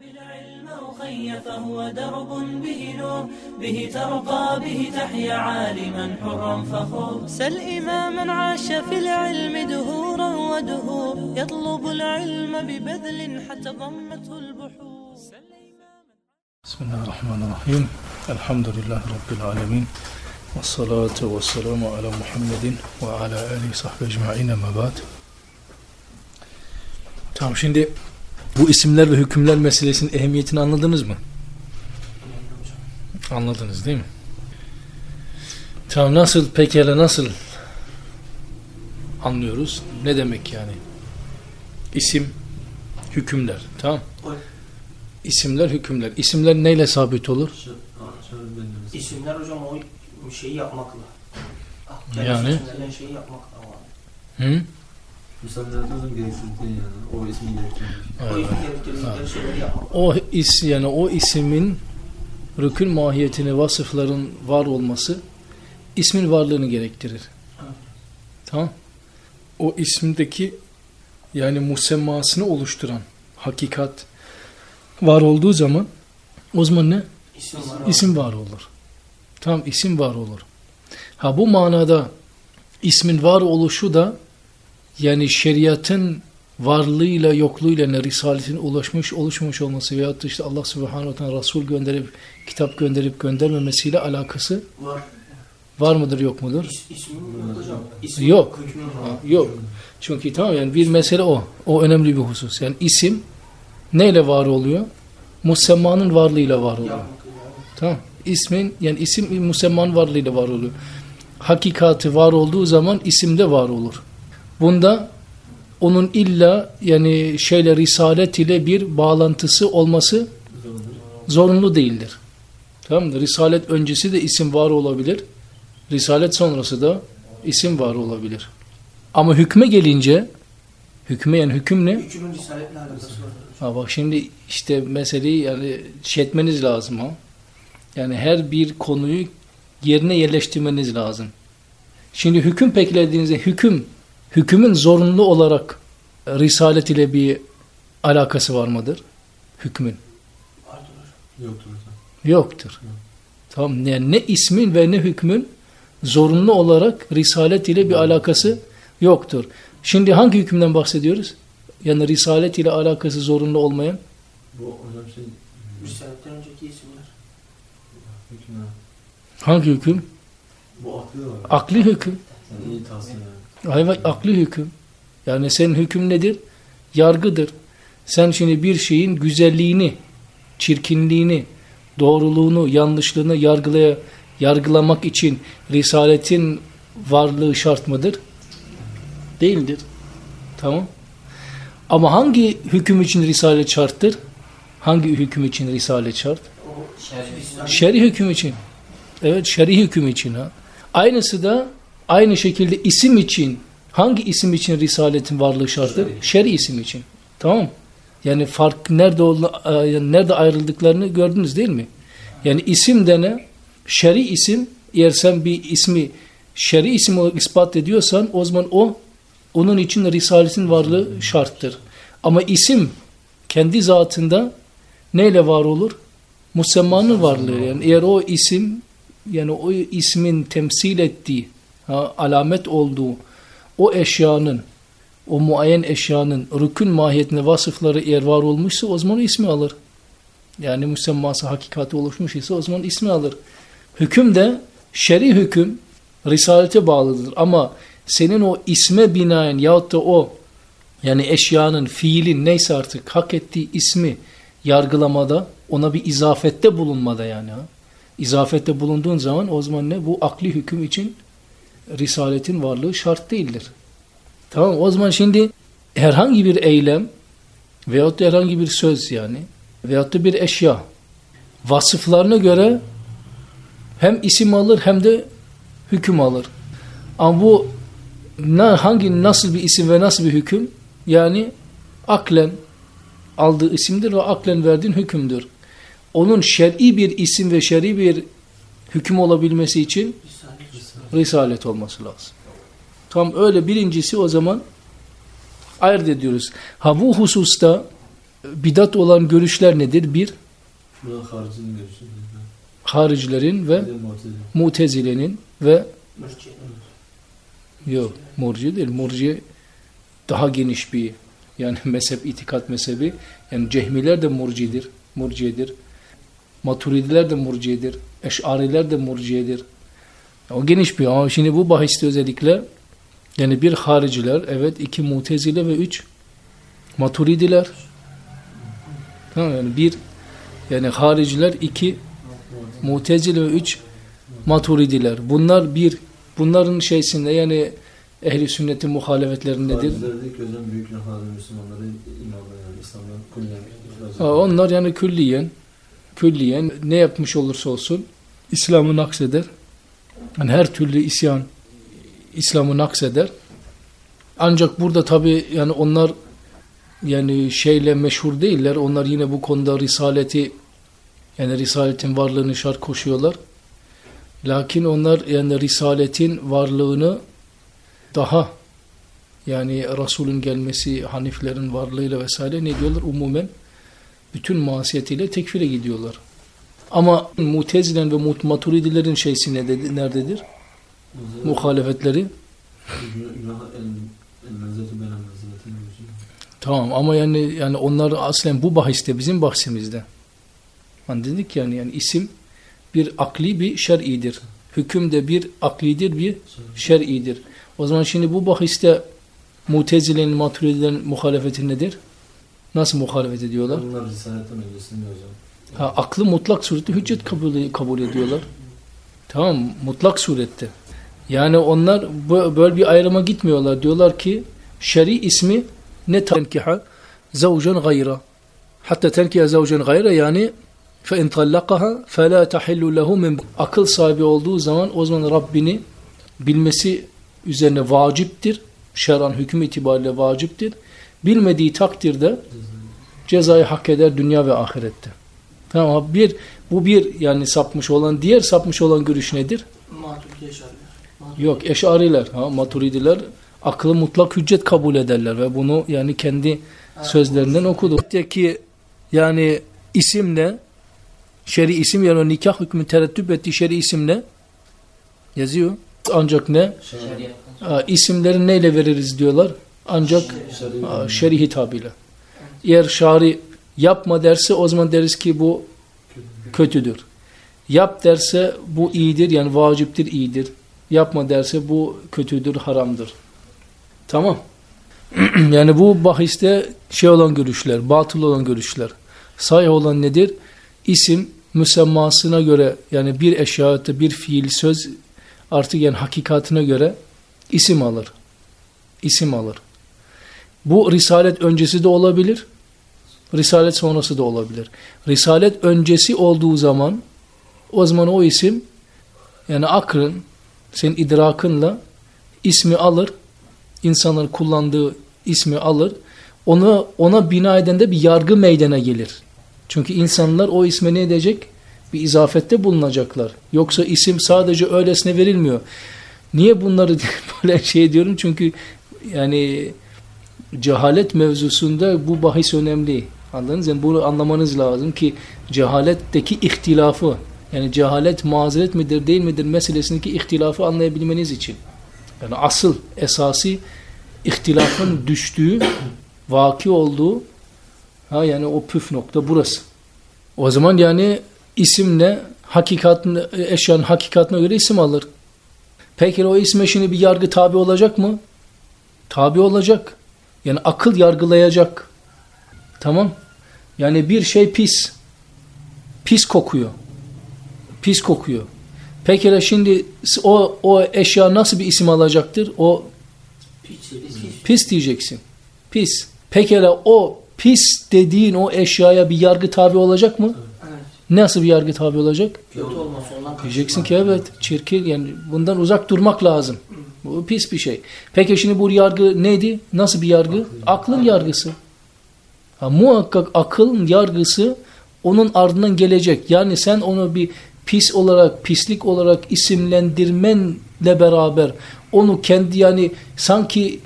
بالعلم أخي فهو درب به نور به ترقى به تحيا عالما حرا فخور. سل إماما عاش في العلم دهورا ودهور يطلب العلم ببذل حتى ضمته البحور. بسم الله الرحمن الرحيم. الحمد لله رب العالمين والصلاة والسلام على محمد وعلى آله صحبه ecmaîn ama ba'd. Tamam şimdi bu isimler ve hükümler meselesinin ehemmiyetini anladınız mı? Anladınız değil mi? Tamam nasıl pekala nasıl anlıyoruz? Ne demek yani? İsim, hükümler. Tamam. İsimler, hükümler. İsimler neyle sabit olur? İsimler hocam o şeyi yapmakla. Yani? şeyi yapmakla var. Hı? Müsaadenizin gereksindiği yani o ismi gerektiği. O isim gerektirdikleri şeyleri yapmak. O is yani o isimin rükün mahiyetini, vasıfların var olması ismin varlığını gerektirir. Tamam. O isimdeki yani musemmasını oluşturan hakikat var olduğu zaman o zaman ne? İsim var. İsim var olur. Tamam isim var olur. Ha bu manada ismin var oluşu da yani şeriatın varlığıyla yokluğuyla ne risaletin ulaşmış oluşmamış olması veyahut da işte Allah subhanahu teala Resul gönderip kitap gönderip göndermemesiyle alakası Var. var mıdır yok mudur? İs, ismin yok hocam. Yok. Ha, yok. Çünkü tamam yani bir mesele o. O önemli bir husus. Yani isim neyle var oluyor? Musemmanın varlığıyla var oluyor. Yani. Tamam. İsmin yani isim musemman varlığıyla var oluyor. Hakikati var olduğu zaman isimde var olur. Bunda onun illa yani şeyle risalet ile bir bağlantısı olması zorunlu değildir. Tamam mı? Risalet öncesi de isim var olabilir. Risalet sonrası da isim var olabilir. Ama hükme gelince hükme yani hüküm ne? Hükümün risaletle alakası var. Ha bak şimdi işte meseleyi yani şey etmeniz lazım ha. Yani her bir konuyu yerine yerleştirmeniz lazım. Şimdi hüküm peklediğinizde hüküm, hükümün zorunlu olarak risalet ile bir alakası var mıdır? Hükmün. Vardır. Yoktur. Yoktur. Tamam yani ne ismin ve ne hükmün zorunlu olarak risalet ile bir alakası yoktur. Şimdi hangi hükümden bahsediyoruz? Yani risalet ile alakası zorunlu olmayan Bu hocam şey Risaletten önceki isimler. hükmü. hangi hüküm? Bu aklı var. Akli hüküm. Yani Hayvan akli hüküm. Yani senin hüküm nedir? Yargıdır. Sen şimdi bir şeyin güzelliğini, çirkinliğini, doğruluğunu, yanlışlığını yargılaya, yargılamak için risaletin varlığı şart mıdır? Değildir. Tamam. Ama hangi hüküm için risalet şarttır? Hangi hüküm için risalet şart? Şer'i hüküm için. Evet şer'i hüküm için ha. Aynısı da aynı şekilde isim için hangi isim için risaletin varlığı şarttır? Şer'i isim için. Tamam? Yani fark nerede oldu, e, yani nerede ayrıldıklarını gördünüz değil mi? Yani isim dene şer'i isim eğer sen bir ismi şer'i isim olarak ispat ediyorsan o zaman o onun için risaletin varlığı şarttır. Ama isim kendi zatında neyle var olur? Musemmanın varlığı. Yani eğer o isim yani o ismin temsil ettiği, alamet olduğu o eşyanın, o muayyen eşyanın rükün mahiyetine vasıfları eğer var olmuşsa o zaman ismi alır. Yani müsemması hakikati oluşmuş ise o zaman ismi alır. Hüküm de şer'i hüküm risalete bağlıdır. Ama senin o isme binaen yahut da o yani eşyanın, fiilin neyse artık hak ettiği ismi yargılamada ona bir izafette bulunmada yani. Ha? İzafette bulunduğun zaman o zaman ne? Bu akli hüküm için risaletin varlığı şart değildir. Tamam o zaman şimdi herhangi bir eylem veyahut da herhangi bir söz yani veyahut da bir eşya vasıflarına göre hem isim alır hem de hüküm alır. Ama bu hangi nasıl bir isim ve nasıl bir hüküm? Yani aklen aldığı isimdir ve aklen verdiğin hükümdür. Onun şer'i bir isim ve şer'i bir hüküm olabilmesi için Risalet. olması lazım. Tam öyle birincisi o zaman ayırt ediyoruz. Ha bu hususta bidat olan görüşler nedir? Bir, haricilerin ve mutezilenin ve yok murci değil. Murci daha geniş bir yani mezhep, itikat mezhebi. Yani cehmiler de murcidir, murciyedir. Maturidiler de murciyedir. Eş'ariler de murciyedir. O geniş bir ama şimdi bu bahiste özellikle yani bir hariciler, evet iki mutezile ve üç maturidiler. Tamam yani bir yani hariciler iki mutezile ve üç maturidiler. Bunlar bir bunların şeysinde yani ehli sünnetin muhalefetlerindedir. Onlar yani külliyen külliyen ne yapmış olursa olsun İslam'ı nakseder. Yani her türlü isyan İslam'ı nakseder. Ancak burada tabi yani onlar yani şeyle meşhur değiller. Onlar yine bu konuda risaleti yani risaletin varlığını şart koşuyorlar. Lakin onlar yani risaletin varlığını daha yani Resul'ün gelmesi, Haniflerin varlığıyla vesaire ne diyorlar? Umumen bütün masiyetiyle tekfire gidiyorlar. Ama Mutezilen ve Maturidilerin şeysi ne- nerededir? Muhalefetleri. Tamam ama yani yani onlar aslen bu bahiste bizim bahsimizde. Hani dedik yani yani isim bir akli bir şer'idir. Hüküm de bir aklidir bir şer'idir. O zaman şimdi bu bahiste Mutezile'nin Maturidilerin muhalefeti nedir? Nasıl muhalefet ediyorlar? Onlar risaletten öncesinde hocam. Ha, aklı mutlak surette hüccet kabul, kabul ediyorlar. Tamam mutlak surette. Yani onlar böyle bir ayrıma gitmiyorlar. Diyorlar ki şer'i ismi ne tenkiha zavcen gayra. Hatta tenkiha zavcen gayra yani in tallaqaha fela tahillu lehu min akıl sahibi olduğu zaman o zaman Rabbini bilmesi üzerine vaciptir. Şer'an hüküm itibariyle vaciptir. Bilmediği takdirde cezayı hak eder dünya ve ahirette. Tamam bir bu bir yani sapmış olan diğer sapmış olan görüş nedir? Maturidi. Yok eşariler ha maturidiler aklı mutlak hüccet kabul ederler ve bunu yani kendi sözlerinden okudu. Ki yani isimle şer'i isim yani o nikah hükmü tereddüt ettiği şer'i isimle yazıyor. Ancak ne? Ha, isimleri neyle veririz diyorlar. Ancak Şer'i ha, şer'i hitabıyla. Eğer şari yapma derse o zaman deriz ki bu kötüdür. Yap derse bu iyidir yani vaciptir iyidir. Yapma derse bu kötüdür haramdır. Tamam. yani bu bahiste şey olan görüşler, batıl olan görüşler. Sahih olan nedir? İsim müsemmasına göre yani bir eşyada bir fiil söz artık yani hakikatine göre isim alır. İsim alır. Bu risalet öncesi de olabilir. Risalet sonrası da olabilir. Risalet öncesi olduğu zaman o zaman o isim yani aklın senin idrakınla ismi alır. insanların kullandığı ismi alır. Onu ona bina eden de bir yargı meydana gelir. Çünkü insanlar o isme ne edecek? Bir izafette bulunacaklar. Yoksa isim sadece öylesine verilmiyor. Niye bunları böyle şey diyorum? Çünkü yani cehalet mevzusunda bu bahis önemli. Anladınız mı? Yani bunu anlamanız lazım ki cehaletteki ihtilafı yani cehalet mazeret midir değil midir meselesindeki ihtilafı anlayabilmeniz için. Yani asıl esası ihtilafın düştüğü, vaki olduğu ha yani o püf nokta burası. O zaman yani isimle hakikatine, eşyanın hakikatine göre isim alır. Peki o isme şimdi bir yargı tabi olacak mı? Tabi olacak. Yani akıl yargılayacak. Tamam. Yani bir şey pis. Pis kokuyor. Pis kokuyor. Peki şimdi o, o eşya nasıl bir isim alacaktır? O pis diyeceksin. Pis. Peki o pis dediğin o eşyaya bir yargı tabi olacak mı? Evet. Nasıl bir yargı tabi olacak? Kötü ondan Diyeceksin ki evet çirkin yani bundan uzak durmak lazım. Bu pis bir şey. Peki şimdi bu yargı neydi? Nasıl bir yargı? Aklın yargısı. Ha, muhakkak akılın yargısı onun ardından gelecek. Yani sen onu bir pis olarak, pislik olarak isimlendirmenle beraber onu kendi yani sanki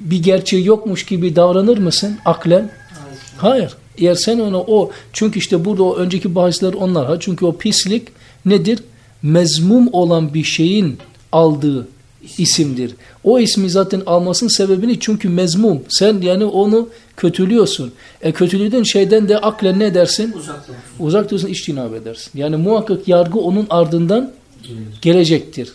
bir gerçeği yokmuş gibi davranır mısın aklen? Hayır. Hayır. Eğer sen ona o çünkü işte burada o önceki bahisler onlar ha çünkü o pislik nedir? Mezmum olan bir şeyin aldığı isimdir. O ismi zaten almasının sebebini çünkü mezmum. Sen yani onu kötülüyorsun. E kötülüğün şeyden de aklen ne dersin? Uzak dursun. Uzak dursun içtinab edersin. Yani muhakkak yargı onun ardından gelecektir.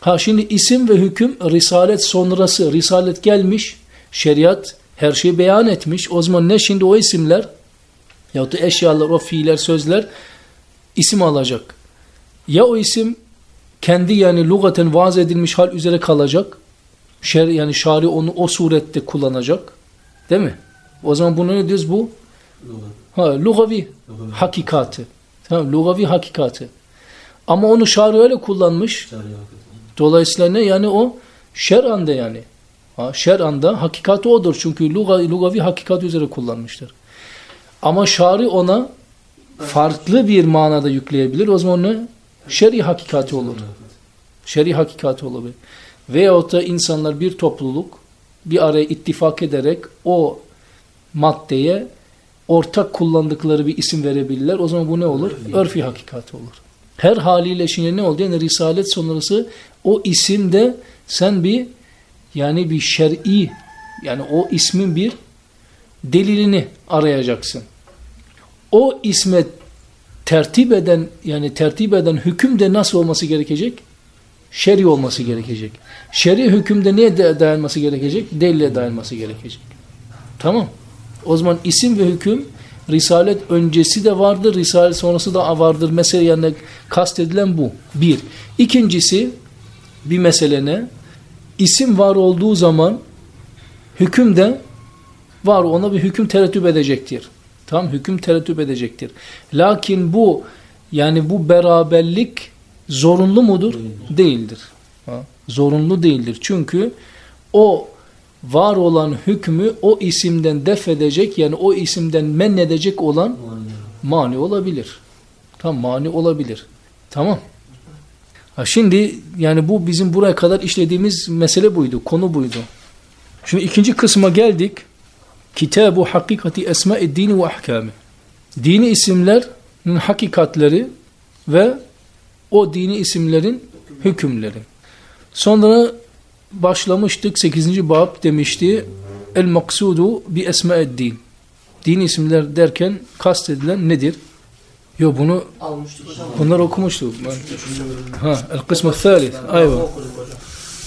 Ha şimdi isim ve hüküm risalet sonrası. Risalet gelmiş, şeriat her şeyi beyan etmiş. O zaman ne şimdi o isimler yahut da eşyalar, o fiiller, sözler isim alacak. Ya o isim kendi yani lugaten vaaz edilmiş hal üzere kalacak. Şer, yani şari onu o surette kullanacak. Değil mi? O zaman bunu ne diyoruz bu? Ha, lugavi hakikati. Tamam, lugavi hakikati. Ama onu şari öyle kullanmış. Dolayısıyla ne? Yani o şer'anda yani. Ha, şer'anda hakikati odur. Çünkü luga, lugavi hakikat üzere kullanmıştır. Ama şari ona farklı bir manada yükleyebilir. O zaman ne? Şer'i hakikati olur. Şer'i hakikati olabilir. Veyahut da insanlar bir topluluk bir araya ittifak ederek o maddeye ortak kullandıkları bir isim verebilirler. O zaman bu ne olur? Örfi hakikati olur. Her haliyle şimdi ne oldu? Yani Risalet sonrası o isimde sen bir yani bir şer'i yani o ismin bir delilini arayacaksın. O isme tertip eden yani tertip eden hüküm de nasıl olması gerekecek? Şer'i olması gerekecek. Şer'i hükümde neye dayanması gerekecek? Delile dayanması gerekecek. Tamam. O zaman isim ve hüküm Risalet öncesi de vardır, Risalet sonrası da vardır. Mesele yani kastedilen bu. Bir. İkincisi bir mesele ne? İsim var olduğu zaman hüküm de var. Ona bir hüküm terettüp edecektir. Tamam hüküm terettüp edecektir. Lakin bu yani bu beraberlik zorunlu mudur? Değildir. Ha? Zorunlu değildir. Çünkü o var olan hükmü o isimden def edecek yani o isimden men edecek olan Mani. mani olabilir. Tam mani olabilir. Tamam. Ha şimdi yani bu bizim buraya kadar işlediğimiz mesele buydu. Konu buydu. Şimdi ikinci kısma geldik. Kitabu hakikati esma-i dini ve ahkami. Dini isimlerin hakikatleri ve o dini isimlerin hükümleri. Sonra başlamıştık 8. bab demişti. El maksudu bi esma-i din. Dini isimler derken kastedilen nedir? Yo bunu Almıştık hocam. bunlar okumuştuk. Ha, el kısmı thalith. Ayva.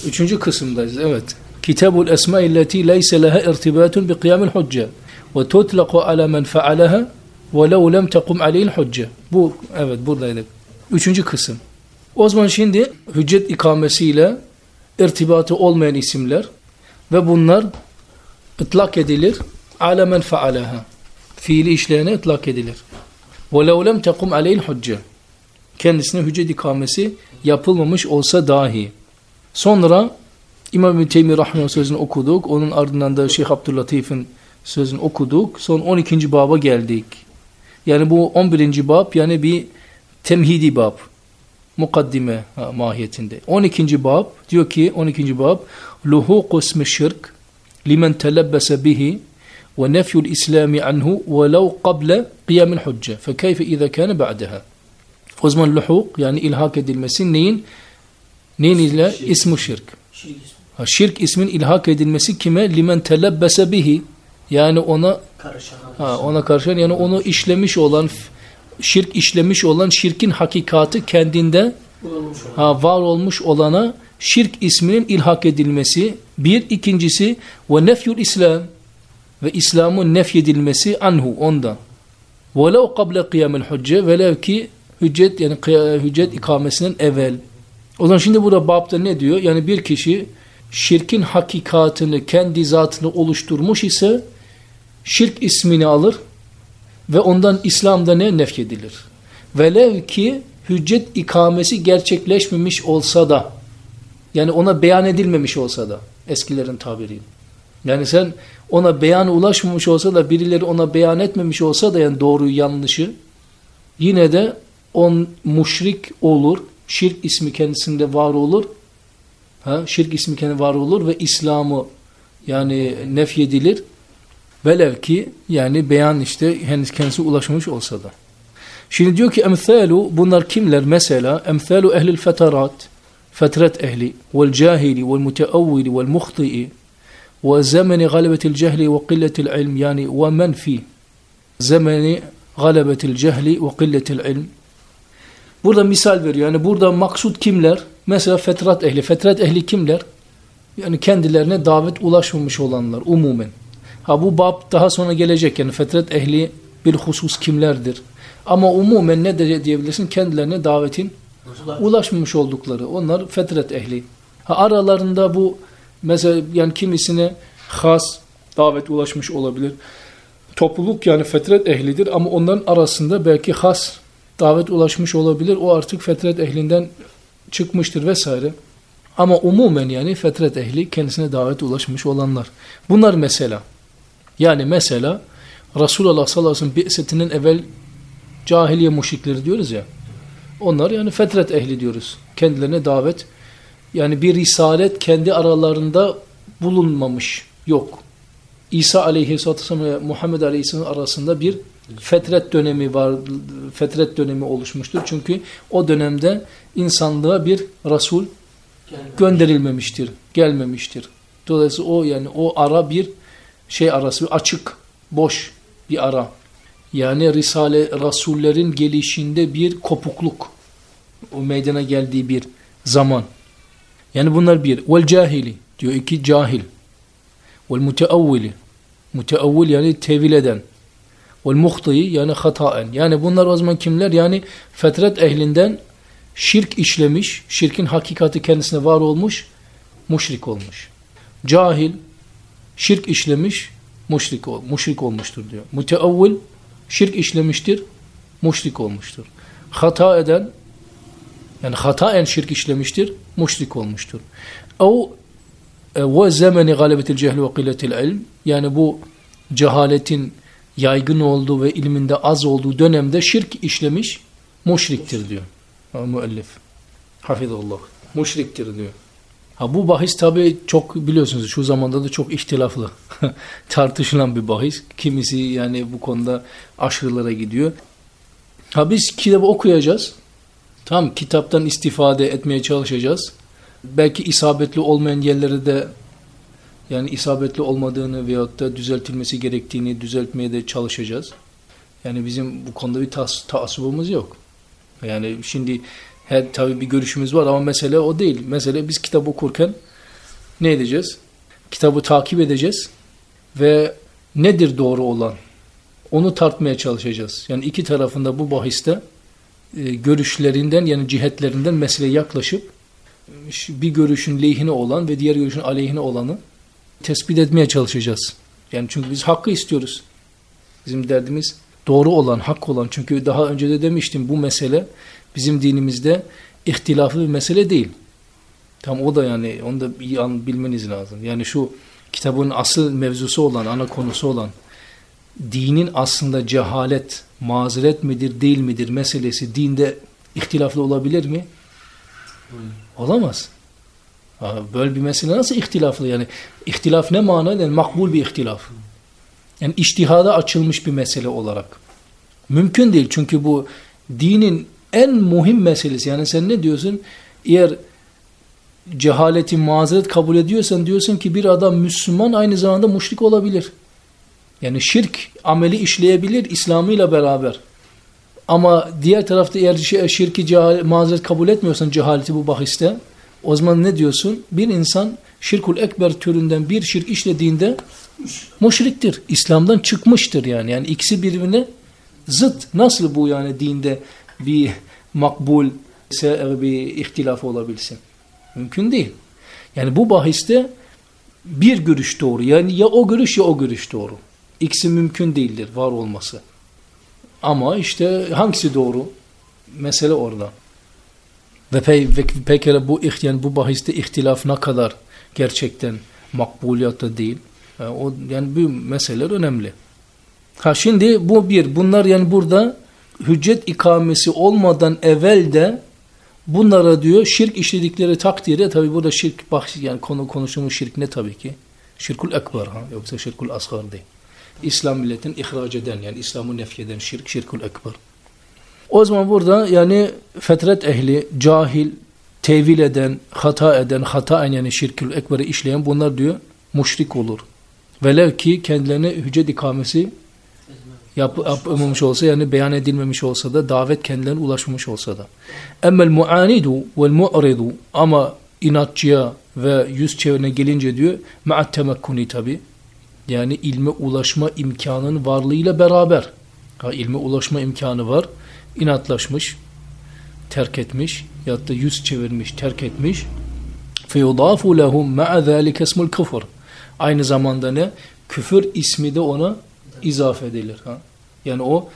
Üçüncü kısımdayız. Evet. Leyse leha irtibatun bi kıyamil hücce ve tutlaqu ala men fealaha ve lev lem tekum aleyhil hücce. Bu evet buradaydık. Üçüncü kısım. O zaman şimdi hüccet ikamesiyle irtibatı olmayan isimler ve bunlar ıtlak edilir. Ala men fealaha. Fiili işleyene ıtlak edilir. Lev lem tekum aleyhil hücce. Kendisine hüccet ikamesi yapılmamış olsa dahi. Sonra İmam İbn Teymi Rahman sözünü okuduk. Onun ardından da Şeyh Abdüllatif'in sözünü okuduk. Son 12. baba geldik. Yani bu 11. bab yani bir temhidi bab. Mukaddime ha, mahiyetinde. 12. bab diyor ki 12. bab luhuqu ismi şirk limen telebbese bihi ve nefyul islami anhu ve lev kable kıyamil hücce. Fekeyfe izâ kâne ba'deha. O zaman luhuk yani ilhak edilmesi neyin? Neyin ile? İsmu şirk. Şirk ismi. Şirk ismin ilhak edilmesi kime? Limen telebbese bihi. Yani ona Karışan. ha, ona karşı yani onu işlemiş olan şirk işlemiş olan şirkin hakikati kendinde ha, var olmuş olana şirk isminin ilhak edilmesi. Bir. ikincisi ve nefyul İslam ve İslam'ın nefyedilmesi anhu ondan. Velev kable kıyamel hücce velev ki hüccet yani hüccet ikamesinden evvel. O zaman şimdi burada babda ne diyor? Yani bir kişi şirkin hakikatını kendi zatını oluşturmuş ise şirk ismini alır ve ondan İslam'da ne nefyedilir. Velev ki hüccet ikamesi gerçekleşmemiş olsa da yani ona beyan edilmemiş olsa da eskilerin tabiriyle. Yani sen ona beyan ulaşmamış olsa da birileri ona beyan etmemiş olsa da yani doğruyu yanlışı yine de on müşrik olur. Şirk ismi kendisinde var olur. Ha, şirk ismi kendisinde var olur ve İslam'ı yani nefyedilir. Velev ki yani beyan işte henüz kendisi ulaşmış olsa da. Şimdi diyor ki emthalu bunlar kimler mesela emthalu ehlil fetarat fetret ehli vel cahili vel muteavvili vel muhti'i ve zemeni galebetil cehli ve qilletil ilm yani ve men fi zemeni galebetil cehli ve qilletil ilm Burada misal veriyor. Yani burada maksut kimler? Mesela fetrat ehli. Fetrat ehli kimler? Yani kendilerine davet ulaşmamış olanlar umumen. Ha bu bab daha sonra gelecek. Yani fetret ehli bir husus kimlerdir? Ama umumen ne de diyebilirsin? Kendilerine davetin ulaşmamış oldukları. Onlar fetret ehli. Ha aralarında bu mesela yani kimisine has davet ulaşmış olabilir. Topluluk yani fetret ehlidir ama onların arasında belki has davet ulaşmış olabilir. O artık fetret ehlinden çıkmıştır vesaire. Ama umumen yani fetret ehli kendisine davet ulaşmış olanlar. Bunlar mesela. Yani mesela Resulullah sallallahu aleyhi ve sellem evvel cahiliye müşrikleri diyoruz ya. Onlar yani fetret ehli diyoruz. Kendilerine davet yani bir risalet kendi aralarında bulunmamış. Yok. İsa aleyhisselatü vesselam ve Muhammed aleyhisselam arasında bir fetret dönemi var. Fetret dönemi oluşmuştur. Çünkü o dönemde insanlığa bir Resul gönderilmemiştir. Gelmemiştir. Dolayısıyla o yani o ara bir şey arası açık, boş bir ara. Yani Risale Rasullerin gelişinde bir kopukluk o meydana geldiği bir zaman. Yani bunlar bir. Vel cahili diyor iki cahil. Vel muteavvili. Muteavvil yani tevil eden. Vel muhtiyi yani hataen. Yani bunlar o zaman kimler? Yani fetret ehlinden şirk işlemiş, şirkin hakikati kendisine var olmuş, müşrik olmuş. Cahil, şirk işlemiş, müşrik, ol, müşrik olmuştur diyor. Müteavvil, şirk işlemiştir, müşrik olmuştur. Hata eden, yani hataen şirk işlemiştir, müşrik olmuştur. O ve zemeni galebetil cehli ve killetil ilm, yani bu cehaletin yaygın olduğu ve ilminde az olduğu dönemde şirk işlemiş, müşriktir diyor. Müellif. Hafizullah. Müşriktir diyor. Ha bu bahis tabi çok biliyorsunuz şu zamanda da çok ihtilaflı. Tartışılan bir bahis. Kimisi yani bu konuda aşırılara gidiyor. Ha biz kitabı okuyacağız. Tam kitaptan istifade etmeye çalışacağız. Belki isabetli olmayan yerleri de yani isabetli olmadığını veyahut da düzeltilmesi gerektiğini düzeltmeye de çalışacağız. Yani bizim bu konuda bir tas taassubumuz yok. Yani şimdi her tabii bir görüşümüz var ama mesele o değil. Mesele biz kitap okurken ne edeceğiz? Kitabı takip edeceğiz ve nedir doğru olan? Onu tartmaya çalışacağız. Yani iki tarafında bu bahiste e, görüşlerinden yani cihetlerinden meseleye yaklaşıp bir görüşün lehine olan ve diğer görüşün aleyhine olanı tespit etmeye çalışacağız. Yani çünkü biz hakkı istiyoruz. Bizim derdimiz doğru olan, hak olan. Çünkü daha önce de demiştim bu mesele bizim dinimizde ihtilaflı bir mesele değil. Tam o da yani onu da iyi an, bilmeniz lazım. Yani şu kitabın asıl mevzusu olan, ana konusu olan dinin aslında cehalet, mazeret midir, değil midir meselesi dinde ihtilaflı olabilir mi? Olamaz. Böyle bir mesele nasıl ihtilaflı yani? İhtilaf ne manada? Yani makbul bir ihtilaf. Yani iştihada açılmış bir mesele olarak. Mümkün değil çünkü bu dinin en muhim meselesi. Yani sen ne diyorsun? Eğer cehaleti mazeret kabul ediyorsan diyorsun ki bir adam Müslüman aynı zamanda müşrik olabilir. Yani şirk ameli işleyebilir İslam'ıyla beraber. Ama diğer tarafta eğer şirki cehal, mazeret kabul etmiyorsan cehaleti bu bahiste o zaman ne diyorsun? Bir insan şirkul ekber türünden bir şirk işlediğinde müşriktir. İslam'dan çıkmıştır yani. Yani ikisi birbirine zıt. Nasıl bu yani dinde bir makbul bir ihtilaf olabilsin? Mümkün değil. Yani bu bahiste bir görüş doğru. Yani ya o görüş ya o görüş doğru. İkisi mümkün değildir var olması. Ama işte hangisi doğru? Mesele orada. Ve pe pekala bu yani bu bahiste ihtilaf ne kadar gerçekten makbuliyatta değil. Yani, o, yani bu meseleler önemli. Ha şimdi bu bir. Bunlar yani burada hüccet ikamesi olmadan evvel de bunlara diyor şirk işledikleri takdirde tabi burada şirk bahsi yani konu konuştuğumuz şirk ne tabii ki? Şirkul ekber ha yoksa şirkul asgar değil. İslam milletin ihraç eden yani İslam'ı nefyeden şirk, şirkul ekber. O zaman burada yani fetret ehli, cahil, tevil eden, hata eden, hataen yani şirkül ekberi işleyen bunlar diyor müşrik olur. Velev ki kendilerine hüccet ikamesi yap, yapılmamış olsa yani beyan edilmemiş olsa da davet kendilerine ulaşmamış olsa da. Emmel muanidu vel mu'ridu ama inatçıya ve yüz çevirine gelince diyor ma'at temekkuni tabi yani ilme ulaşma imkanının varlığıyla beraber ha, ilme ulaşma imkanı var inatlaşmış terk etmiş ya da yüz çevirmiş terk etmiş feyudafu lehum ma'a zâlike esmul kufr aynı zamanda ne küfür ismi de ona izafe edilir ha? yani o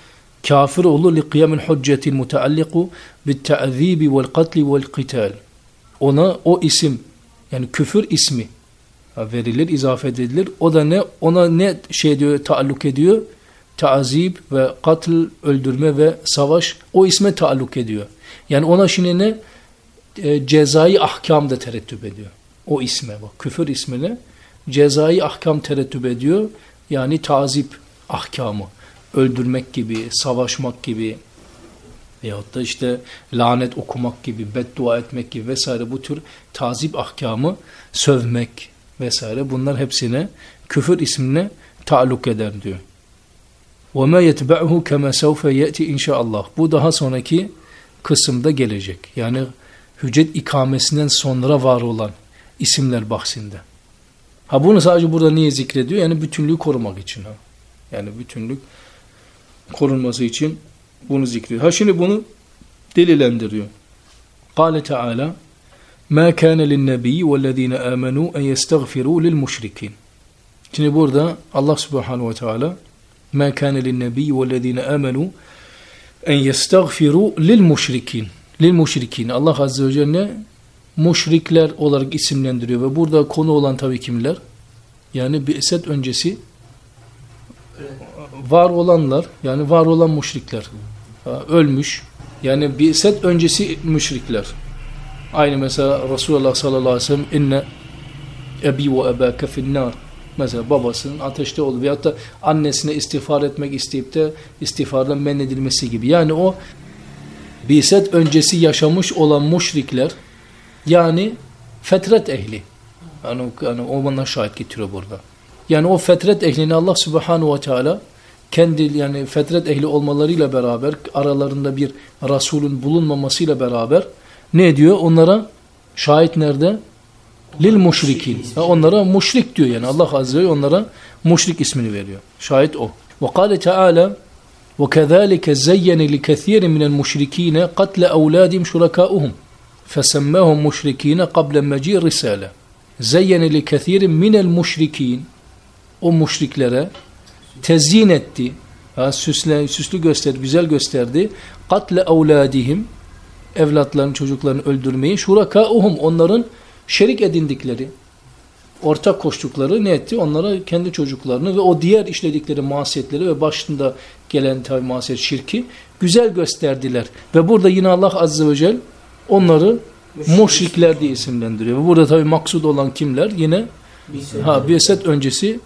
kafir olur li kıyamil hüccetil mutealliku bit ta'zibi vel katli vel qital ona o isim yani küfür ismi verilir, izafe edilir. O da ne? Ona ne şey diyor, taalluk ediyor? Taazip ve katl, öldürme ve savaş o isme taalluk ediyor. Yani ona şimdi ne? E, cezai ahkam da terettüp ediyor. O isme bak. Küfür ismine cezai ahkam terettüp ediyor. Yani tazip ahkamı. Öldürmek gibi, savaşmak gibi, veyahut da işte lanet okumak gibi, beddua etmek gibi vesaire bu tür tazip ahkamı sövmek vesaire bunlar hepsine küfür ismine taalluk eder diyor. وَمَا يَتْبَعُهُ كَمَا سَوْفَ يَأْتِ inşallah. Bu daha sonraki kısımda gelecek. Yani hüccet ikamesinden sonra var olan isimler bahsinde. Ha bunu sadece burada niye zikrediyor? Yani bütünlüğü korumak için. Ha. Yani bütünlük korunması için bunu zikrediyor. Ha şimdi bunu delilendiriyor. Kale Teala Ma kana lin-nebiyyi vellezina amenu en yestagfiru lil-müşrikin. Şimdi burada Allah Subhanahu ve Teala Ma kana lin-nebiyyi vellezina amenu en yestagfiru lil-müşrikin. Lil-müşrikin. Allah Azze ve Celle müşrikler olarak isimlendiriyor ve burada konu olan tabii kimler? Yani Bi'set öncesi var olanlar yani var olan müşrikler ölmüş yani Bi'set öncesi müşrikler aynı mesela Resulullah sallallahu aleyhi ve sellem inne ebi ve ebâke finnâr mesela babasının ateşte olduğu veyahut da annesine istiğfar etmek isteyip de istiğfardan men edilmesi gibi yani o Bi'set öncesi yaşamış olan müşrikler yani fetret ehli yani, yani o bana şahit getiriyor burada yani o fetret ehlini Allah subhanahu ve teala kendi yani fetret ehli olmalarıyla beraber aralarında bir Resulün bulunmamasıyla beraber ne diyor? Onlara şahit nerede? Lil müşrikin. onlara müşrik diyor yani Allah azze ve onlara müşrik ismini veriyor. Şahit o. Ve kâle Teala وَكَذَٰلِكَ زَيَّنِ لِكَثِيرٍ مِنَ الْمُشْرِك۪ينَ قَتْلَ أَوْلَادِهِمْ شُرَكَاؤُهُمْ فَسَمَّاهُمْ مُشْرِك۪ينَ قَبْلَ مَجِيرِ رِسَالَةِ زَيَّنِ لِكَثِيرٍ مِنَ الْمُشْرِك۪ينَ O müşriklere tezyin etti. Ha, süsle, süslü gösterdi, güzel gösterdi. Katle evladihim evlatların, çocuklarını öldürmeyi şurakauhum onların şerik edindikleri ortak koştukları ne etti? Onlara kendi çocuklarını ve o diğer işledikleri masiyetleri ve başında gelen tabi masiyet şirki güzel gösterdiler. Ve burada yine Allah Azze ve Celle onları müşrikler diye isimlendiriyor. Ve burada tabi maksud olan kimler? Yine ha, Biset öncesi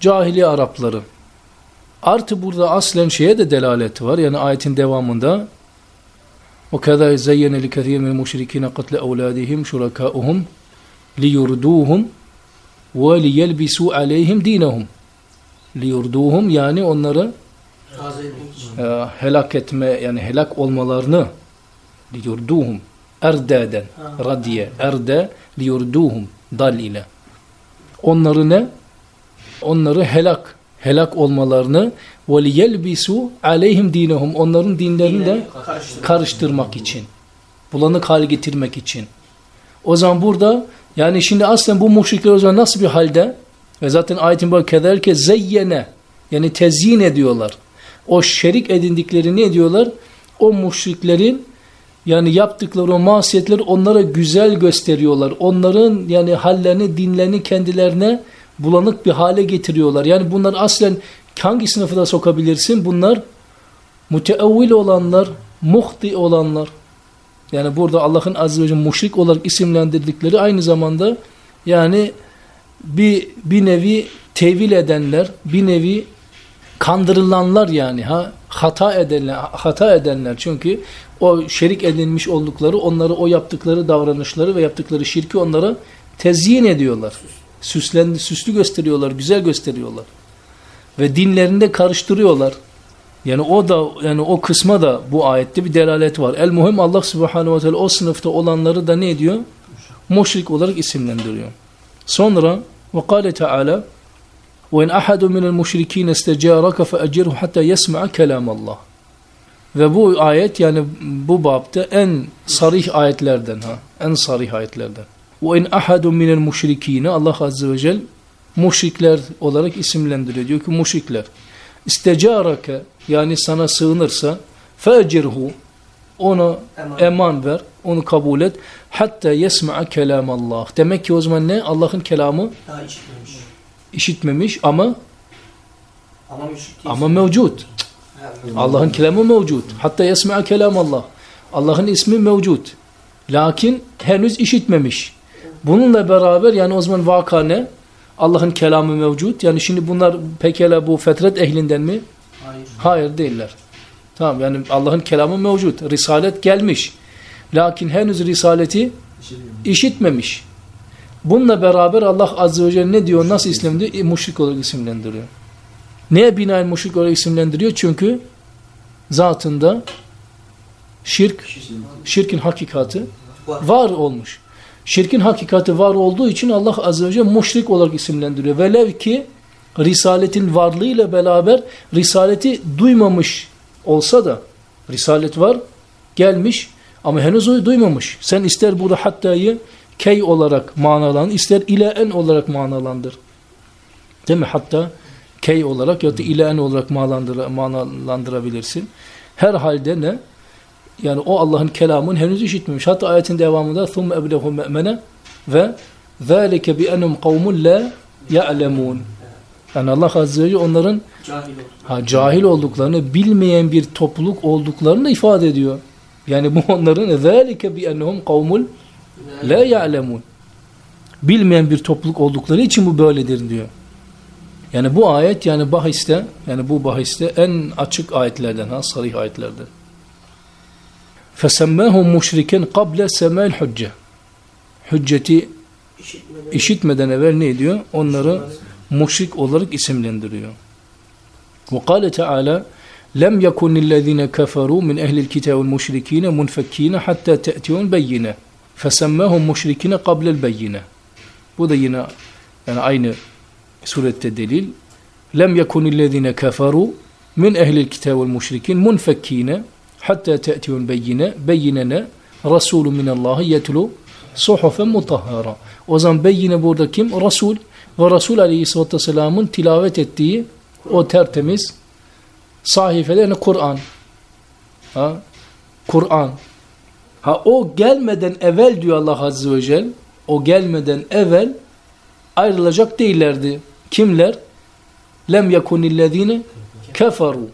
cahili Arapları. Artı burada aslen şeye de delaleti var. Yani ayetin devamında وَكَذَا زَيَّنَ لِكَثِيرٍ مِنَ الْمُشْرِكِينَ قَتْلَ أَوْلَادِهِمْ شُرَكَاؤُهُمْ لِيُرْدُوهُمْ وَلِيَلْبِسُوا عَلَيْهِمْ دِينَهُمْ liyurduhum yani onları e, helak etme yani helak olmalarını liyurduhum erdeden radiye erde liyurduhum dal ile onları ne onları helak helak olmalarını وَلِيَلْبِسُوا عَلَيْهِمْ dinehum Onların dinlerini de karıştırmak için. Bulanık hale getirmek için. O zaman burada yani şimdi aslen bu müşrikler o zaman nasıl bir halde? Ve zaten ayetin böyle kederke zeyyene yani tezyin ediyorlar. O şerik edindikleri ne ediyorlar? O müşriklerin yani yaptıkları o masiyetleri onlara güzel gösteriyorlar. Onların yani hallerini, dinlerini kendilerine bulanık bir hale getiriyorlar. Yani bunlar aslen hangi sınıfı da sokabilirsin? Bunlar müteevvil olanlar, muhti olanlar. Yani burada Allah'ın azze ve celle müşrik olarak isimlendirdikleri aynı zamanda yani bir, bir nevi tevil edenler, bir nevi kandırılanlar yani ha hata edenler hata edenler çünkü o şerik edilmiş oldukları onları o yaptıkları davranışları ve yaptıkları şirki onlara tezyin ediyorlar. Süslendi, süslü gösteriyorlar, güzel gösteriyorlar. Ve dinlerinde karıştırıyorlar. Yani o da yani o kısma da bu ayette bir delalet var. El muhim Allah Subhanahu ve Teala o sınıfta olanları da ne ediyor? Müşrik olarak isimlendiriyor. Sonra ve kâle Teala وَاِنْ أَحَدٌ مِنَ الْمُشْرِك۪ينَ اسْتَجَارَكَ فَأَجِرْهُ حَتَّى يَسْمَعَ كَلَامَ اللّٰهِ Ve bu ayet yani bu babda en sarih ayetlerden ha. En sarih ayetlerden. Ve in ahadun minel müşrikine Allah azze ve cel müşrikler olarak isimlendiriyor. Diyor ki müşrikler. İstecareke yani sana sığınırsa fecirhu ona eman. eman ver, onu kabul et. Hatta yesma'a kelam Allah. Demek ki o zaman ne? Allah'ın kelamı daha işitmemiş. İşitmemiş ama ama, ama mevcut. Allah'ın kelamı mevcut. Hatta yesma'a kelam Allah. Allah'ın ismi mevcut. Lakin henüz işitmemiş. Bununla beraber yani o zaman vaka ne? Allah'ın kelamı mevcut. Yani şimdi bunlar pekala bu fetret ehlinden mi? Hayır. Hayır değiller. Tamam yani Allah'ın kelamı mevcut. Risalet gelmiş. Lakin henüz risaleti işitmemiş. Bununla beraber Allah Azze ve Celle ne diyor? Nasıl isimlendiriyor? E, müşrik olarak isimlendiriyor. Neye binaen müşrik olarak isimlendiriyor? Çünkü zatında şirk, şirkin hakikati var olmuş. Şirkin hakikati var olduğu için Allah Azze ve Celle müşrik olarak isimlendiriyor. Velev ki Risaletin varlığıyla beraber Risaleti duymamış olsa da Risalet var, gelmiş ama henüz o duymamış. Sen ister burada hattayı key olarak manalandır, ister ile en olarak manalandır. Değil mi? Hatta key olarak ya da ile en olarak manalandır, manalandırabilirsin. Her halde ne? Yani o Allah'ın kelamını henüz işitmemiş. Hatta ayetin devamında ثُمَّ اَبْلَهُمْ مَأْمَنَ ve ذَٰلِكَ بِأَنُمْ قَوْمٌ لَا يَعْلَمُونَ Yani Allah Azze ve Celle onların Cahil ol. ha, cahil olduklarını, bilmeyen bir topluluk olduklarını ifade ediyor. Yani bu onların ذَٰلِكَ بِأَنَّهُمْ قَوْمٌ la ya'lemun. Bilmeyen bir topluluk oldukları için bu böyledir diyor. Yani bu ayet yani bahiste yani bu bahiste en açık ayetlerden ha sarih ayetlerden. Fesemmahum müşriken qabla sema'l hücce. Hücceti İşitmeden. evvel ne diyor? Onları müşrik olarak isimlendiriyor. Kâle Teala lem yekunillezine keferu min ehlil kitab vel müşrikine munfekkine hatta te'tiyun beyyine. Fesemmahum müşrikine qablel beyyine. Bu da yine yani aynı surette delil. Lem yekunillezine keferu min ehlil kitab vel müşrikin munfekkine hatta te'tiyun beyyine. Beyyine ne? Resulü minallahi yetlu suhufen mutahhara. O zaman beyyine burada kim? Resul ve Resul Aleyhisselatü Vesselam'ın tilavet ettiği o tertemiz sahifede yani Kur'an. Ha? Kur'an. Ha o gelmeden evvel diyor Allah Azze ve Celle o gelmeden evvel ayrılacak değillerdi. Kimler? Lem yekunillezine keferu.